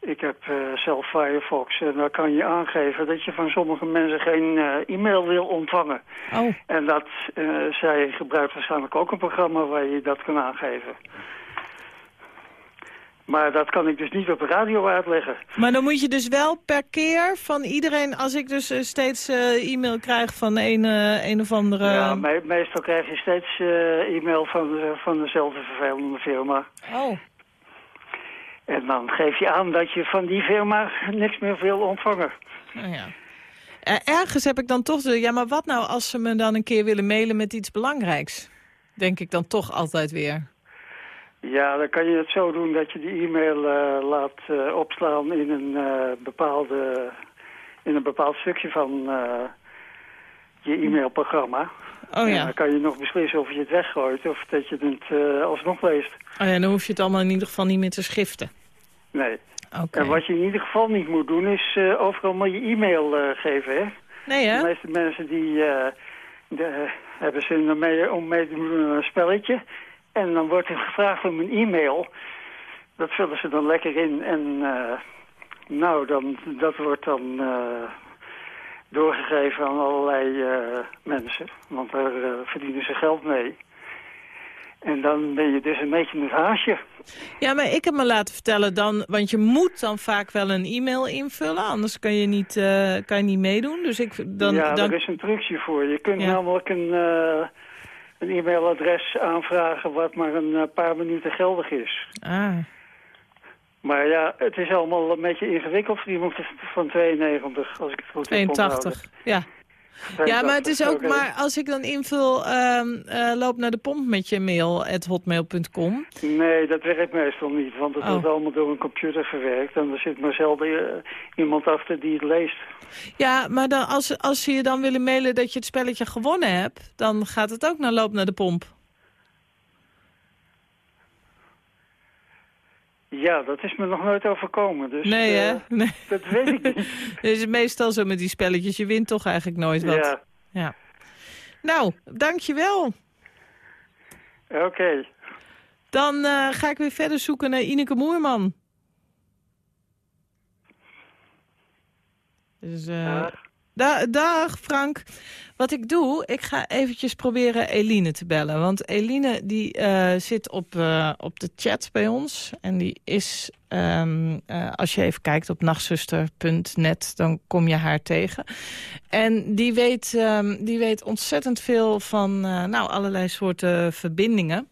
Ik heb eh, zelf Firefox en daar kan je aangeven dat je van sommige mensen geen eh, e-mail wil ontvangen. Oh. En dat, eh, zij gebruikt waarschijnlijk ook een programma waar je dat kan aangeven. Maar dat kan ik dus niet op de radio uitleggen. Maar dan moet je dus wel per keer van iedereen... als ik dus eh, steeds eh, e-mail krijg van een, een of andere... Ja, me- meestal krijg je steeds eh, e-mail van, van dezelfde vervelende firma. Oh. En dan geef je aan dat je van die firma niks meer wil ontvangen. Nou ja. Ergens heb ik dan toch de... Ja, maar wat nou als ze me dan een keer willen mailen met iets belangrijks? Denk ik dan toch altijd weer. Ja, dan kan je het zo doen dat je die e-mail eh, laat eh, opslaan in een, eh, bepaalde, in een bepaald stukje van je e-mailprogramma. Oh En ja. dan kan je nog beslissen of je het weggooit of dat je het alsnog leest. Oh ja, dan hoef je het allemaal in ieder geval niet meer te schiften. Nee. Oké. En wat je in ieder geval niet moet doen is overal maar je e-mail geven, hè? Nee, hè? De meeste mensen die de, hebben zin om mee, om mee te doen aan een spelletje. En dan wordt er gevraagd om een e-mail. Dat vullen ze dan lekker in. En eh, nou, dan, dat wordt dan eh, doorgegeven aan allerlei eh, mensen. Want daar verdienen ze geld mee. En dan ben je dus een beetje een haasje. Ja, maar ik heb me laten vertellen dan... Want je moet dan vaak wel een e-mail invullen. Anders kan je niet, kan je niet meedoen. Dus ik, dan, ja, dan, er is een trucje voor. Je kunt Ja. namelijk een, eh, een e-mailadres aanvragen wat maar een eh, paar minuten geldig is. Ah. Maar ja, het is allemaal een beetje ingewikkeld voor iemand van 92, als ik het goed heb onthouden. 82, ja. Ja, maar het is ook maar als ik dan invul ehm, eh, loop naar de pomp met je mail at hotmail.com. Nee, dat werkt meestal niet, want het Oh. wordt allemaal door een computer verwerkt. En er zit maar zelden eh, iemand achter die het leest. Ja, maar dan, als, als ze je dan willen mailen dat je het spelletje gewonnen hebt... dan gaat het ook naar loop naar de pomp. Ja, dat is me nog nooit overkomen. Dus, nee, eh, hè? Nee. Dat weet ik niet. Het is meestal zo met die spelletjes. Je wint toch eigenlijk nooit wat. Ja. ja. Nou, dankjewel. Oké. Dan eh, ga ik weer verder zoeken naar Ineke Moerman. Dus, eh, da- dag Frank. Wat ik doe, ik ga eventjes proberen Eline te bellen. Want Eline die eh, zit op, eh, op de chat bij ons. En die is, ehm, eh, als je even kijkt op nachtzuster.net, dan kom je haar tegen. En die weet, ehm, die weet ontzettend veel van nou, allerlei soorten verbindingen.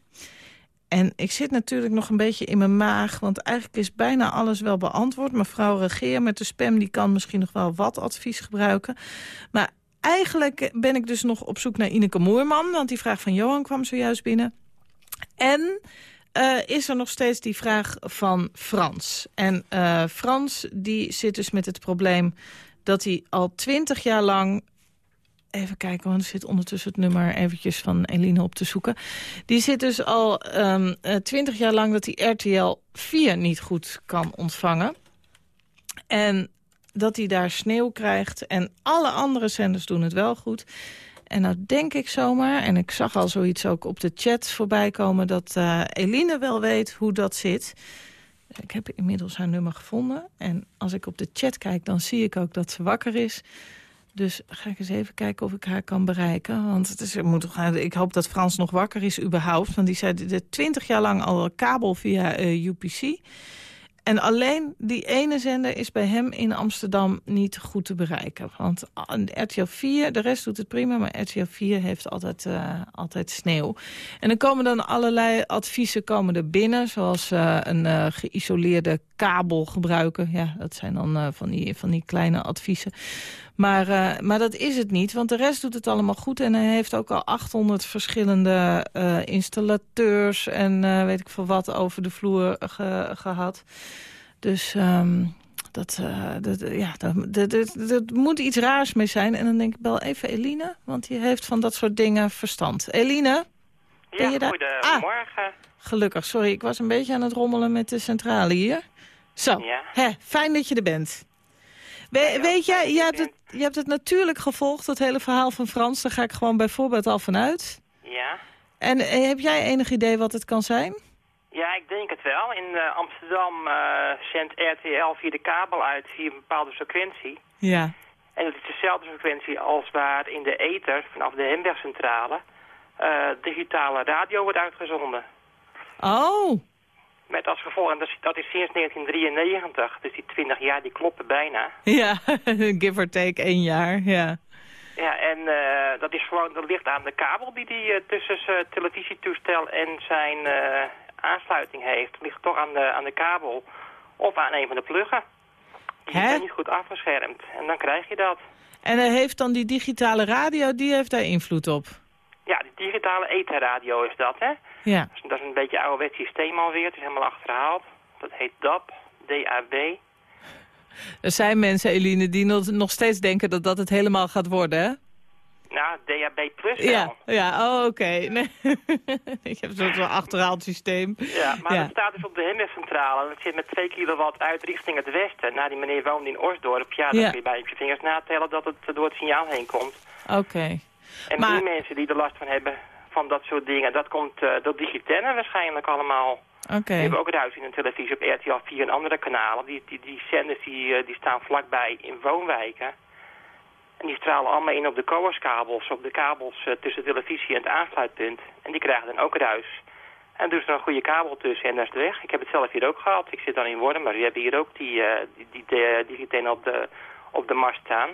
En ik zit natuurlijk nog een beetje in mijn maag, want eigenlijk is bijna alles wel beantwoord. Mevrouw Regeer met de spam, die kan misschien nog wel wat advies gebruiken. Maar eigenlijk ben ik dus nog op zoek naar Ineke Moerman, want die vraag van Johan kwam zojuist binnen. En eh, is er nog steeds die vraag van Frans. En eh, Frans die zit dus met het probleem dat hij al twintig jaar lang Even kijken, want er zit ondertussen het nummer eventjes van Eline op te zoeken. Die zit dus al ehm, eh, twintig jaar lang dat hij RTL 4 niet goed kan ontvangen. En dat hij daar sneeuw krijgt. En alle andere zenders doen het wel goed. En nou denk ik zomaar, en ik zag al zoiets ook op de chat voorbij komen... dat eh, Eline wel weet hoe dat zit. Ik heb inmiddels haar nummer gevonden. En als ik op de chat kijk, dan zie ik ook dat ze wakker is... Dus ga ik eens even kijken of ik haar kan bereiken. Want het is, moet, toch- ik hoop dat Frans nog wakker is überhaupt. Want die zei twintig jaar lang al kabel via eh, UPC. En alleen die ene zender is bij hem in Amsterdam niet goed te bereiken. Want ah, RTL 4, de rest doet het prima, maar RTL 4 heeft altijd, eh, altijd sneeuw. En dan komen dan allerlei adviezen komen er binnen, zoals eh, een eh, geïsoleerde kabel gebruiken. Ja, dat zijn dan eh, van, die, van die kleine adviezen. Maar, eh, maar dat is het niet, want de rest doet het allemaal goed. En hij heeft ook al 800 verschillende eh, installateurs en eh, weet ik veel wat over de vloer ge- gehad. Dus ehm, dat, dat, ja, dat, dat, dat, moet iets raars mee zijn. En dan denk ik, bel even Eline, want die heeft van dat soort dingen verstand. Eline? Ben Ja, je daar? goedemorgen. Gelukkig, sorry, ik was een beetje aan het rommelen met de centrale hier. Zo, Ja. hè, fijn dat je er bent. We- weet jij, je hebt, het, je hebt het natuurlijk gevolgd, het hele verhaal van Frans. Daar ga ik gewoon bijvoorbeeld al vanuit. Ja. En eh, heb jij enig idee wat het kan zijn? Ja, ik denk het wel. In eh, Amsterdam eh, zendt RTL via de kabel uit via een bepaalde frequentie. Ja. En dat is dezelfde frequentie als waar in de ether vanaf de Hembergcentrale digitale radio wordt uitgezonden. Oh, Met als gevolg, en dat is, dat is sinds 1993, dus die 20 jaar die kloppen bijna. ja, give or take één jaar, ja. Ja, en eh, dat is gewoon, dat ligt aan de kabel die hij eh, tussen zijn televisietoestel en zijn eh, aansluiting heeft. Ligt toch aan de, aan de kabel of aan een van de pluggen. Die Hè? zijn niet goed afgeschermd. En dan krijg je dat. En hij heeft dan die digitale radio, die heeft daar invloed op. Ja, die digitale etherradio is dat, hè? Ja. Dat is, dat is een beetje een ouderwets systeem alweer. Het is helemaal achterhaald. Dat heet DAB, DAB. Er zijn mensen, Eline, die nog, steeds denken dat dat het helemaal gaat worden, hè? Nou, DAB plus wel. Ja, ja oh, oké. Nee. Ik heb zo'n soort achterhaald systeem. Ja, maar Ja. dat staat dus op de Hemmercentrale. En het zit met 2 kilowatt uit richting het westen. Nou, die meneer woont in Osdorp. Ja, dan Ja. kun je bij je vingers natellen dat het door het signaal heen komt. Oké. En Maar- die mensen die er last van hebben van dat soort dingen, dat komt eh door Digitenne waarschijnlijk allemaal. Oké. Die hebben ook het huis in een televisie op RTL 4 en andere kanalen. Die, die, die zenders die, eh, die staan vlakbij in woonwijken. En die stralen allemaal in op de coaxkabels, op de kabels eh, tussen de televisie en het aansluitpunt. En die krijgen dan ook het huis. En doen ze er een goede kabel tussen en dat is de weg. Ik heb het zelf hier ook gehad. Ik zit dan in Worm, maar we hebben hier ook die, eh die, die, op de, op de mast staan.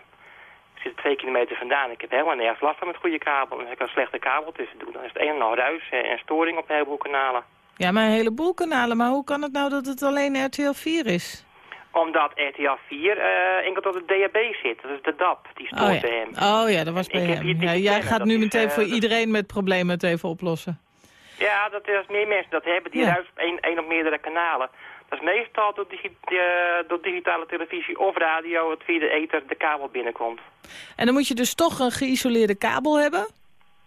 Ik zit twee kilometer vandaan. Ik heb helemaal nergens last van met goede kabel. En als ik een slechte kabel tussen doe, dan is het een en ruis en, en storing op een heleboel kanalen. Ja, maar een heleboel kanalen. Maar hoe kan het nou dat het alleen RTL 4 is? Omdat RTL 4 eh, enkel tot de DAB zit. Dat is de DAP, die stoort Oh bij hem. oh ja, dat was bij hem. Ja, jij kennen, gaat dat nu meteen eh, voor iedereen met problemen het even oplossen. Ja, dat is meer mensen dat hebben. Die Ja. ruikt één, één of meerdere kanalen. Dat is meestal door, digi door digitale televisie of radio, het via de ether de kabel binnenkomt. En dan moet je dus toch een geïsoleerde kabel hebben.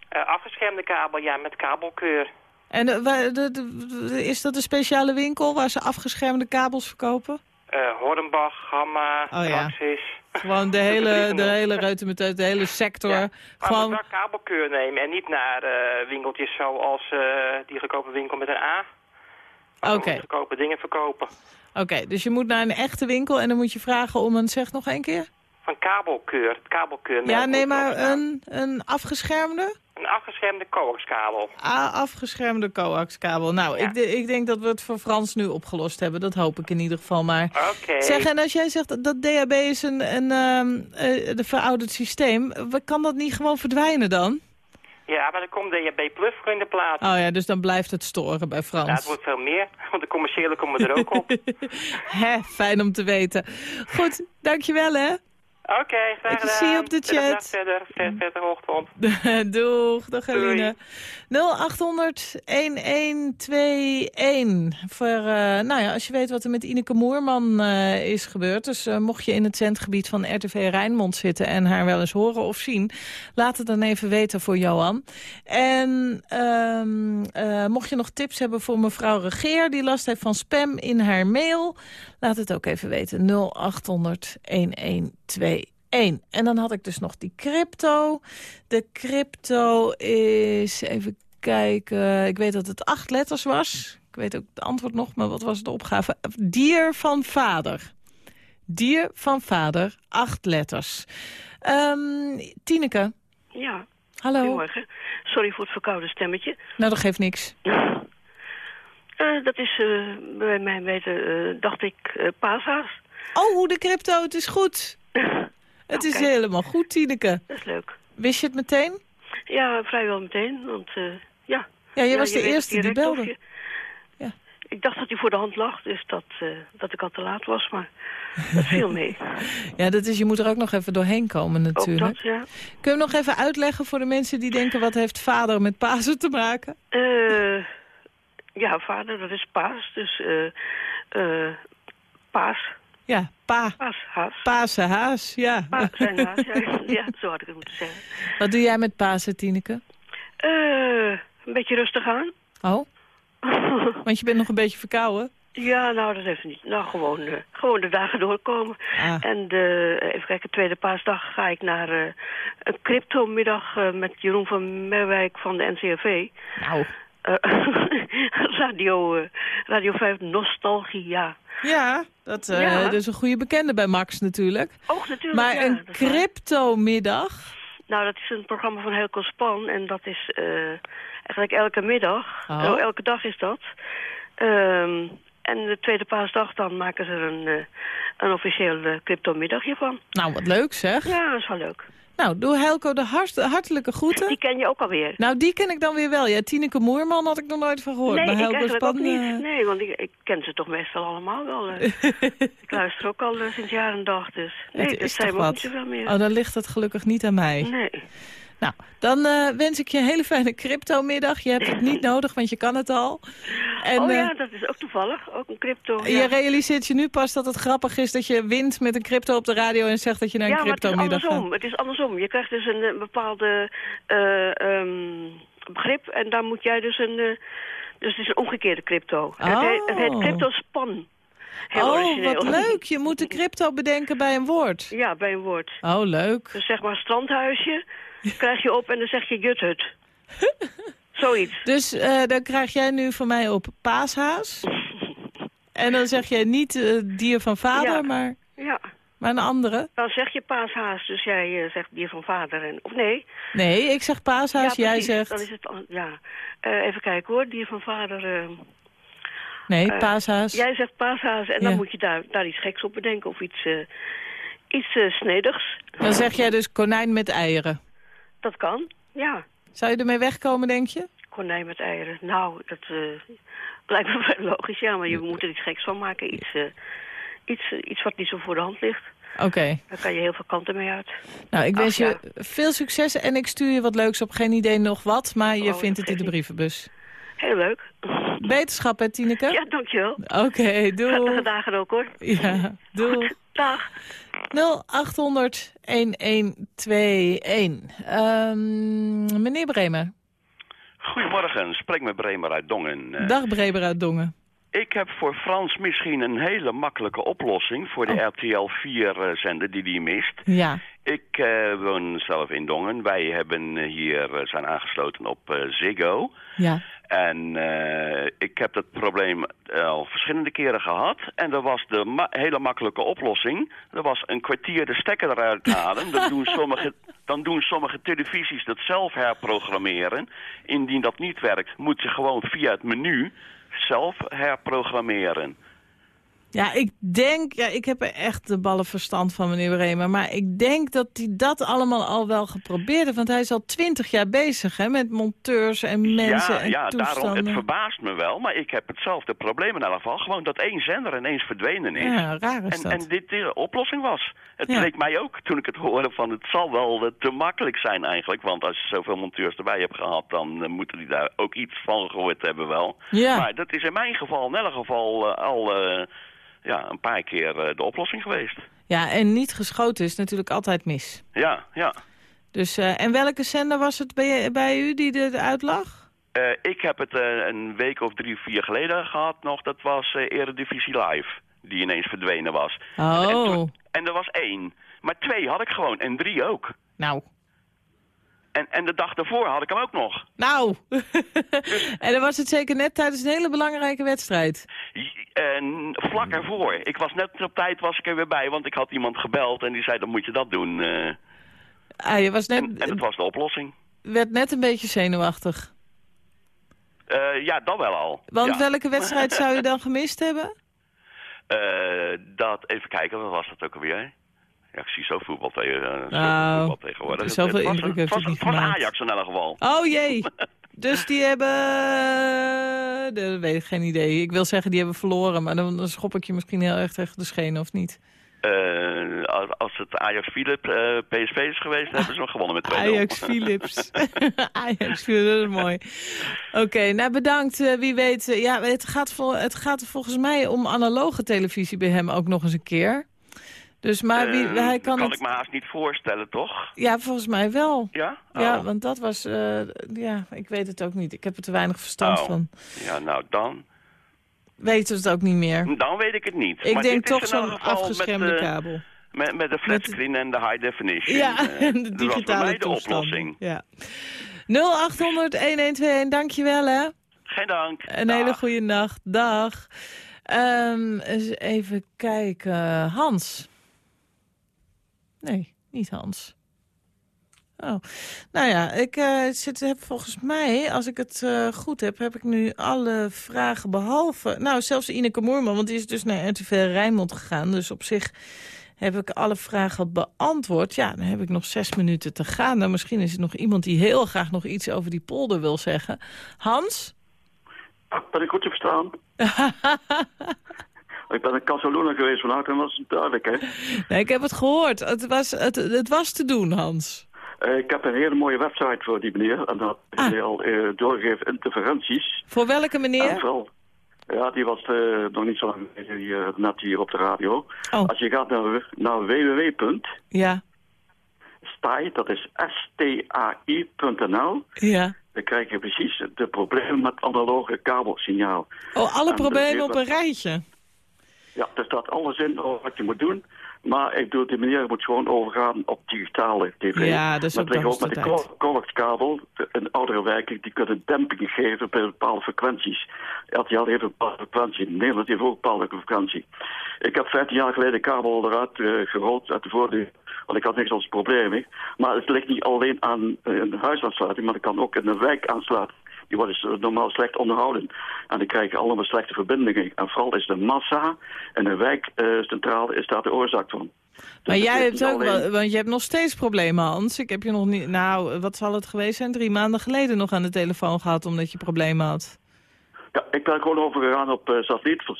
Eh, afgeschermde kabel, ja, met kabelkeur. En eh, waar- de- de- is dat een speciale winkel waar ze afgeschermde kabels verkopen? Eh Hornbach, Gamma, Oh ja. Praxis. Gewoon de hele, de hele reutemeteut, de hele sector. Maar Gewoon, kabelkeur nemen en niet naar winkeltjes zoals die goedkope winkel met een A. Oké. goedkope dingen verkopen. Oké, dus je moet naar een echte winkel en dan moet je vragen om een, zeg nog één keer? Van kabelkeur, het kabelkeur. Ja, nee, maar een, een afgeschermde? Een afgeschermde coaxkabel. Ah, afgeschermde coaxkabel. Nou, ik, de- ik denk dat we het voor Frans nu opgelost hebben. Dat hoop ik in ieder geval maar. Oké. Zeg, en als jij zegt dat- dat DHB is een, een ehm, eh, de verouderd systeem, kan dat niet gewoon verdwijnen dan? Ja, maar er komt DHB Plus voor in de plaats. Oh ja, dus dan blijft het storen bij Frans. Ja, het wordt veel meer, want de commerciële komen er ook op. Hè, fijn om te weten. Goed, dankjewel hè. Oké, graag Ik zie je op de chat. verder, ver- verder ochtend. Doeg, dag Doei. Eline. 0800 1121. Voor, eh, nou ja, als je weet wat er met Ineke Moerman eh, is gebeurd. Dus eh, mocht je in het zendgebied van RTV Rijnmond zitten en haar wel eens horen of zien. Laat het dan even weten voor Johan. En ehm, eh, mocht je nog tips hebben voor mevrouw Regeer. Die last heeft van spam in haar mail. Laat het ook even weten. 0800 1121. En dan had ik dus nog die crypto. De crypto is, even kijken, ik weet dat het acht letters was. Ik weet ook het antwoord nog, maar wat was de opgave? Dier van vader. Dier van vader, acht letters. Ehm Tineke, Ja. Hallo. Goedemorgen. Sorry voor het verkoude stemmetje. nou dat geeft niks. Eh, dat is eh, bij mijn weten, eh, dacht ik, paashaas. Oh, de crypto, het is goed. Het is helemaal goed, Tineke. Dat is leuk. Wist je het meteen? Ja, vrijwel meteen, want ja. Ja, je was de eerste die belde. je- Ik dacht dat hij voor de hand lag, dus dat, dat ik al te laat was, maar dat viel mee. Ja, dat is, je moet er ook nog even doorheen komen natuurlijk. dat, ja. Kun je hem nog even uitleggen voor de mensen die denken... wat heeft vader met Pasen te maken? Eh, ja, vader, dat is paas, dus eh eh paas. Ja, pa. Paashaas. Pasen haas, ja. Pa, zijn haas, ja. ja, zo had ik het moeten zeggen. Wat doe jij met Pasen, Tineke? Eh, een beetje rustig aan. Oh? Want je bent nog een beetje verkouden? Ja, nou, dat heeft niet. Nou, gewoon, eh, gewoon de dagen doorkomen. Ah. En eh, even kijken, tweede paasdag ga ik naar eh, een cryptomiddag met Jeroen van Merwijk van de NCRV. Nou. Eh, radio, eh, Radio 5 Nostalgia. Ja, dat, eh, Ja. dat is een goede bekende bij Max natuurlijk. Oh, natuurlijk, Maar ja, een cryptomiddag... Nou, dat is een programma van Helco Span en dat is eh, eigenlijk elke middag. Oh. Oh, elke dag is dat. Ehm, en de tweede paasdag dan maken ze er een, eh, een officieel cryptomiddagje van. Nou, wat leuk zeg. Ja, dat is wel leuk. Nou, doe Helco de hart- hartelijke groeten. Die ken je ook alweer. Nou, die ken ik dan weer wel. Ja, Tineke Moerman had ik nog nooit van gehoord. nee, maar ik Helco eigenlijk Span, ook niet. eh, Nee, want ik, ik ken ze toch meestal allemaal wel. eh. ik luister ook al eh, sinds jaar en dag, dus nee, het dat is zijn we niet zoveel meer. Oh, dan ligt het gelukkig niet aan mij. Nee. Nou, dan eh, wens ik je een hele fijne cryptomiddag. Je hebt het niet nodig, want je kan het al. En, oh eh, ja, dat is ook toevallig. Ook een crypto. Je ja. realiseert je nu pas dat het grappig is dat je wint met een crypto op de radio en zegt dat je naar een ja, maar het is cryptomiddag gaat. andersom. Het is andersom. Je krijgt dus een, eh, bepaalde eh, ehm, begrip en daar moet jij dus een... eh, dus het is een omgekeerde crypto. Het, heet, het heet Oh. crypto span. Heel oh, origineel. wat leuk. Je moet de crypto bedenken bij een woord. Ja, bij een woord. Oh, leuk. Dus zeg maar strandhuisje, krijg je op en dan zeg je juthut. Zoiets. Dus eh, dan krijg jij nu van mij op paashaas. en dan zeg jij niet eh, dier van vader, Ja. maar, Ja. maar een andere. Dan zeg je paashaas, dus jij eh, zegt dier van vader. En, of nee? Nee, ik zeg paashaas, ja, jij zegt... Dan is het, ja. Even kijken hoor, dier van vader... eh, Nee, paashaas. Jij zegt paashaas en dan moet je daar, daar iets geks op bedenken of iets, iets snedigs. Dan zeg jij dus konijn met eieren. Dat kan, ja. Zou je ermee wegkomen, denk je? Konijn met eieren. Nou, dat eh, lijkt me wel logisch, ja. Maar je moet er iets geks van maken. Iets, eh, iets, eh, iets wat niet zo voor de hand ligt. Oké. Daar kan je heel veel kanten mee uit. Nou, ik Ach, wens je ja. veel succes en ik stuur je wat leuks op. Geen idee nog wat, maar je Oh, vindt het in de brievenbus. Heel leuk. Beterschap, hè, Tineke? Ja, dankjewel. Oké, doei. Prettige dagen ook, hoor. Ja, doei. Dag. 0800 1121. Ehm, meneer Bremer. Goedemorgen, spreek met Bremer uit Dongen. Eh, Dag Bremer uit Dongen. Ik heb voor Frans misschien een hele makkelijke oplossing voor de Oh. RTL 4-zender die die mist. Ja. Ik eh, woon zelf in Dongen. Wij hebben eh, hier, eh, zijn aangesloten op eh, Ziggo. Ja. En eh, ik heb dat probleem eh, al verschillende keren gehad. En er was de ma- hele makkelijke oplossing. Er was een kwartier de stekker eruit halen. Dan doen sommige, dan doen sommige televisies dat zelf herprogrammeren. Indien dat niet werkt, moet je gewoon via het menu zelf herprogrammeren. Ja, ik denk, ja, ik heb er echt de ballen verstand van, meneer Bremer. Maar ik denk dat hij dat allemaal al wel geprobeerd heeft. Want hij is al twintig jaar bezig, hè, met monteurs en mensen ja, en ja daarom, toestanden. het verbaast me wel. Maar ik heb hetzelfde probleem in elk geval. Gewoon dat één zender ineens verdwenen is. Ja, raar is en, dat. en dit de oplossing was. Het Ja. leek mij ook toen ik het hoorde van het zal wel eh, te makkelijk zijn eigenlijk. Want als je zoveel monteurs erbij hebt gehad, dan eh, moeten die daar ook iets van gehoord hebben wel. Ja. Maar dat is in mijn geval in elk geval eh, al ja, een paar keer eh, de oplossing geweest. Ja, en niet geschoten is natuurlijk altijd mis. Ja, ja. Dus, eh, en welke zender was het bij, bij u die er uitlag? Eh, ik heb het een week of drie, vier geleden gehad nog. Dat was Eredivisie Live, die ineens verdwenen was. Oh. En, en er was één. Maar twee had ik gewoon en drie ook. Nou. En, en de dag daarvoor had ik hem ook nog. Nou, en dan was het zeker net tijdens een hele belangrijke wedstrijd. En vlak ervoor. Ik was net op tijd was ik er weer bij, want ik had iemand gebeld en die zei dan moet je dat doen. eh. Ah, je was net, en, en dat was de oplossing. werd net een beetje zenuwachtig. Eh, ja, dat wel al. Want ja. welke wedstrijd zou je dan gemist hebben? Eh, dat, even kijken, wat was dat ook alweer? Ja, ik zie zo voetbal, tegen, eh, Nou, voetbal tegenwoordig. zoveel Het indruk heeft was, het niet was. Ajax in elk geval. Oh jee. Dus die hebben... eh, Dat weet ik geen idee. Ik wil zeggen die hebben verloren, maar dan, dan schop ik je misschien heel erg tegen de schenen, of niet? Eh, als, als het Ajax Philip eh, PSV is geweest, hebben ze nog gewonnen met 2-0. Ajax Philips. Ajax Philips, dat is mooi. Oké, nou bedankt. Wie weet, ja, het gaat, vol, het gaat volgens mij om analoge televisie bij hem ook nog eens een keer. Dus, maar wie, Eh, hij kan, kan het... ik me haast niet voorstellen, toch? Ja, volgens mij wel. Ja? Ja, Oh. want dat was... eh, ja, ik weet het ook niet. Ik heb er te weinig verstand Oh. van. Ja, nou dan. Weten we het ook niet meer. Dan weet ik het niet. Ik Maar denk toch zo'n afgeschermde met, eh, kabel. Met, met de flatscreen en de high definition. Ja, en de dat digitale mij de oplossing. Ja. 0800-1121, dankjewel hè. Geen dank. Een hele goede nacht. Dag. Ehm, eens even kijken. Hans. Nee, niet Hans. Oh, nou ja, ik eh, zit, heb volgens mij, als ik het eh, goed heb, heb ik nu alle vragen behalve... Nou, zelfs Ineke Moerman, want die is dus naar RTV Rijnmond gegaan. Dus op zich heb ik alle vragen beantwoord. Ja, dan heb ik nog zes minuten te gaan. Nou, misschien is er nog iemand die heel graag nog iets over die polder wil zeggen. Hans? Ben ik goed te verstaan? ik ben in Casaluna geweest vandaag en was het duidelijk, hè? Nee, ik heb het gehoord. Het was, het, het was te doen, Hans. Eh, ik heb een hele mooie website voor die meneer. En dat hij al eh, doorgegeven interferenties. Voor welke En meneer? vooral, ja, die was eh, nog niet zo lang geleden net hier op de radio. Als je gaat naar, naar www. Ja, STAI, dat is S-T-A-I.nl. ja. Dan krijg je precies de problemen met analoge kabelsignaal. Oh, alle En problemen op een rijtje. Ja, er staat alles in over wat je moet doen. Maar ik bedoel, die meneer moet gewoon overgaan op digitale tv. Ja, dat ligt ook met de hoogste co- coaxkabel. de- In oudere wijken, die kunnen demping geven bij bepaalde frequenties. RTL heeft een bepaalde frequentie. Nederland heeft ook een bepaalde frequentie. Ik heb 15 jaar geleden de kabel eruit eh, gerold uit de voordeur. Want ik had niks als probleem. Maar het ligt niet alleen aan eh, een huisaansluiting, maar het kan ook in een wijk aansluiten. Die worden normaal slecht onderhouden. En dan krijg je allemaal slechte verbindingen. En vooral is de massa en de wijkcentrale is daar de oorzaak van. Maar Dus jij het is hebt ook wel, want je hebt nog steeds problemen, Hans. Ik heb je nog niet, nou, wat zal het geweest zijn? Drie maanden geleden nog aan de telefoon gehad omdat je problemen had. Ja, ik ben gewoon overgegaan op uh, satelliet. Van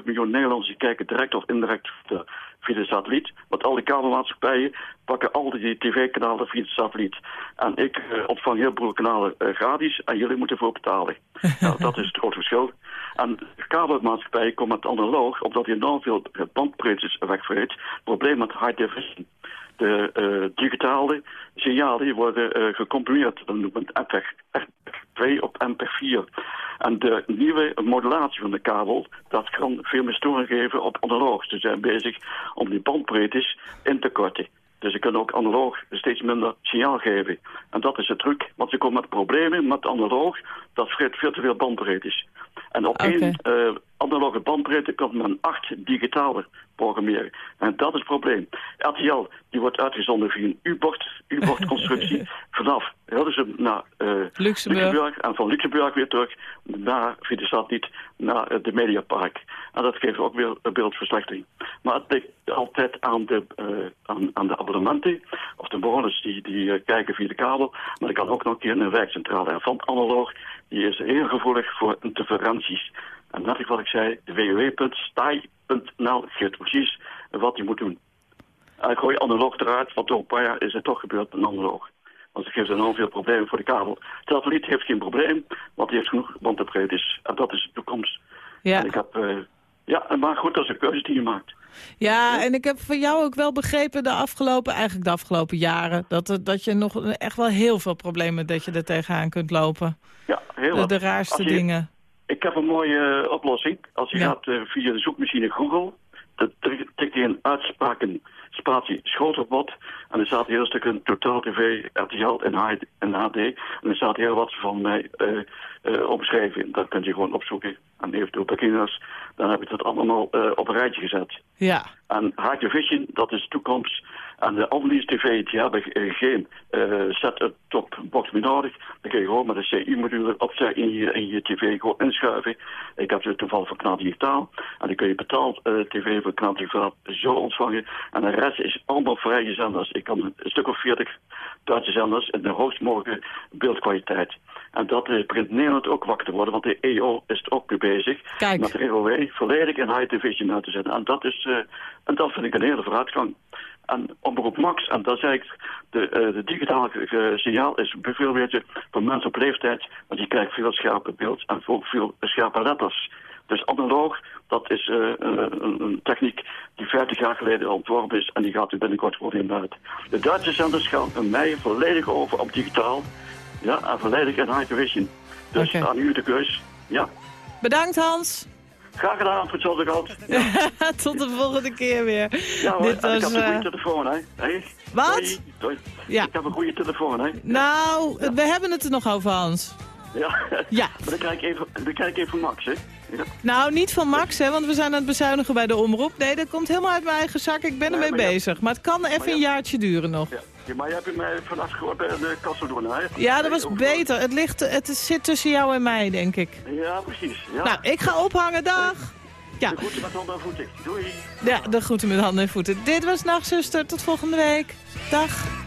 6,7 miljoen Nederlanders die kijken direct of indirect via, via de satelliet. Want al die kabelmaatschappijen pakken al die tv-kanalen via de satelliet. En ik uh, ontvang heel veel kanalen uh, gratis en jullie moeten voor betalen. nou, dat is het grote verschil. En kabelmaatschappijen komen met analoog, omdat hij enorm veel bandbreedtes wegvreet. Probleem met high definition. De uh, digitale signalen die worden uh, gecomprimeerd. Dan noemt men MP2 op MP4. En de nieuwe modulatie van de kabel, dat kan veel meer storing geven op analoog. Ze zijn bezig om die bandbreedtes in te korten. Dus ze kunnen ook analoog steeds minder signaal geven. En dat is de truc, want ze komen met problemen met analoog, dat veel te veel bandbreedtes. En op okay. één uh, analoge bandbreedte kan men acht digitale programmeren. En dat is het probleem. RTL die wordt uitgezonden via een U-bocht, U-bochtconstructie vanaf Hilversum naar uh, Luxemburg. Luxemburg. En van Luxemburg weer terug naar, via de satelliet naar uh, de Mediapark. En dat geeft ook weer een beeldverslechtering. Maar het ligt altijd aan de, uh, aan, aan, de abonnementen of de bewoners die, die kijken via de kabel. Maar ik kan ook nog een keer een werkcentrale. En van analoog die is heel gevoelig voor interferenties. En net wat ik zei, de www.stai.nl geeft precies wat je moet doen. En ik gooi analoog eruit, want door een paar jaar is het toch gebeurd met analoog. Want het geeft enorm veel problemen voor de kabel. De satelliet heeft geen probleem, want die heeft genoeg bandbreedtes. En dat is de toekomst. Ja. En ik heb, uh, ja, maar goed, dat is een keuze die je maakt. Ja, en ik heb van jou ook wel begrepen de afgelopen, eigenlijk de afgelopen jaren... dat, dat je nog echt wel heel veel problemen dat je er tegenaan kunt lopen. Ja, heel De, de raarste je, dingen. Ik heb een mooie uh, oplossing. Als je ja. gaat uh, via de zoekmachine Google... dan tikt hij een uitspraken spatie schotelbot. En er staat heel stuk een Totaal TV, RTL en HD. En er staat heel wat van mij uh, uh, opgeschreven. Dat kun je gewoon opzoeken. En eventueel pagina's. Dan heb ik dat allemaal uh, op een rijtje gezet. Ja. En HD Vision, dat is de toekomst. En de Omni's TV, die hebben geen uh, set-top box meer nodig. Dan kun je gewoon met een CI-module opzij in je, in je tv gewoon inschuiven. Ik heb ze toevallig voor kanaal digitaal. En dan kun je betaald uh, tv voor kanaal digitaal zo ontvangen. En de rest is allemaal vrije zenders. Ik kan een stuk of 40 Duitse zenders in de hoogst mogelijke beeldkwaliteit. En dat begint Nederland ook wakker te worden, want de EO is ook mee bezig. Kijk. Met de ROW volledig in high division uit te zetten. En dat, is, en dat vind ik een hele vooruitgang. En Omroep Max, en dat zeg ik, de, uh, de digitale uh, signaal is veel beter voor mensen op leeftijd, want die krijgen veel scherper beeld en ook veel scherpe letters. Dus analoog, dat is uh, een, een, techniek die 50 jaar geleden ontworpen is en die gaat er binnenkort gewoon in uit. De Duitse zenders gaan in mei volledig over op digitaal, ja, en volledig in high division. Dus okay. aan u de keus, ja. Bedankt Hans. Graag gedaan, voor hetzelfde geld. Ja. Tot de volgende keer weer. Ja hoor, Dit was, ik heb een goede telefoon, hè. Hey. Wat? Doei. Doei. Ja. Ik heb een goede telefoon, hè. Nou, ja. we hebben het er nog over, Hans. Ja, ja. maar dan krijg ik even, dan krijg ik even Max, hè. Ja. Nou, niet van Max, hè, want we zijn aan het bezuinigen bij de omroep. Nee, dat komt helemaal uit mijn eigen zak. Ik ben ermee bezig. Maar het kan even een jaartje duren nog. Ja. Maar je hebt mij vanaf gehoord bij de kassen doen, hè? Ja, dat was beter. Het, ligt, het zit tussen jou en mij, denk ik. Ja, precies. Ja. Nou, ik ga ophangen. Dag. Ja. De groeten met handen en voeten. Doei. Ja, de groeten met handen en voeten. Dit was Nachtzuster. Tot volgende week. Dag.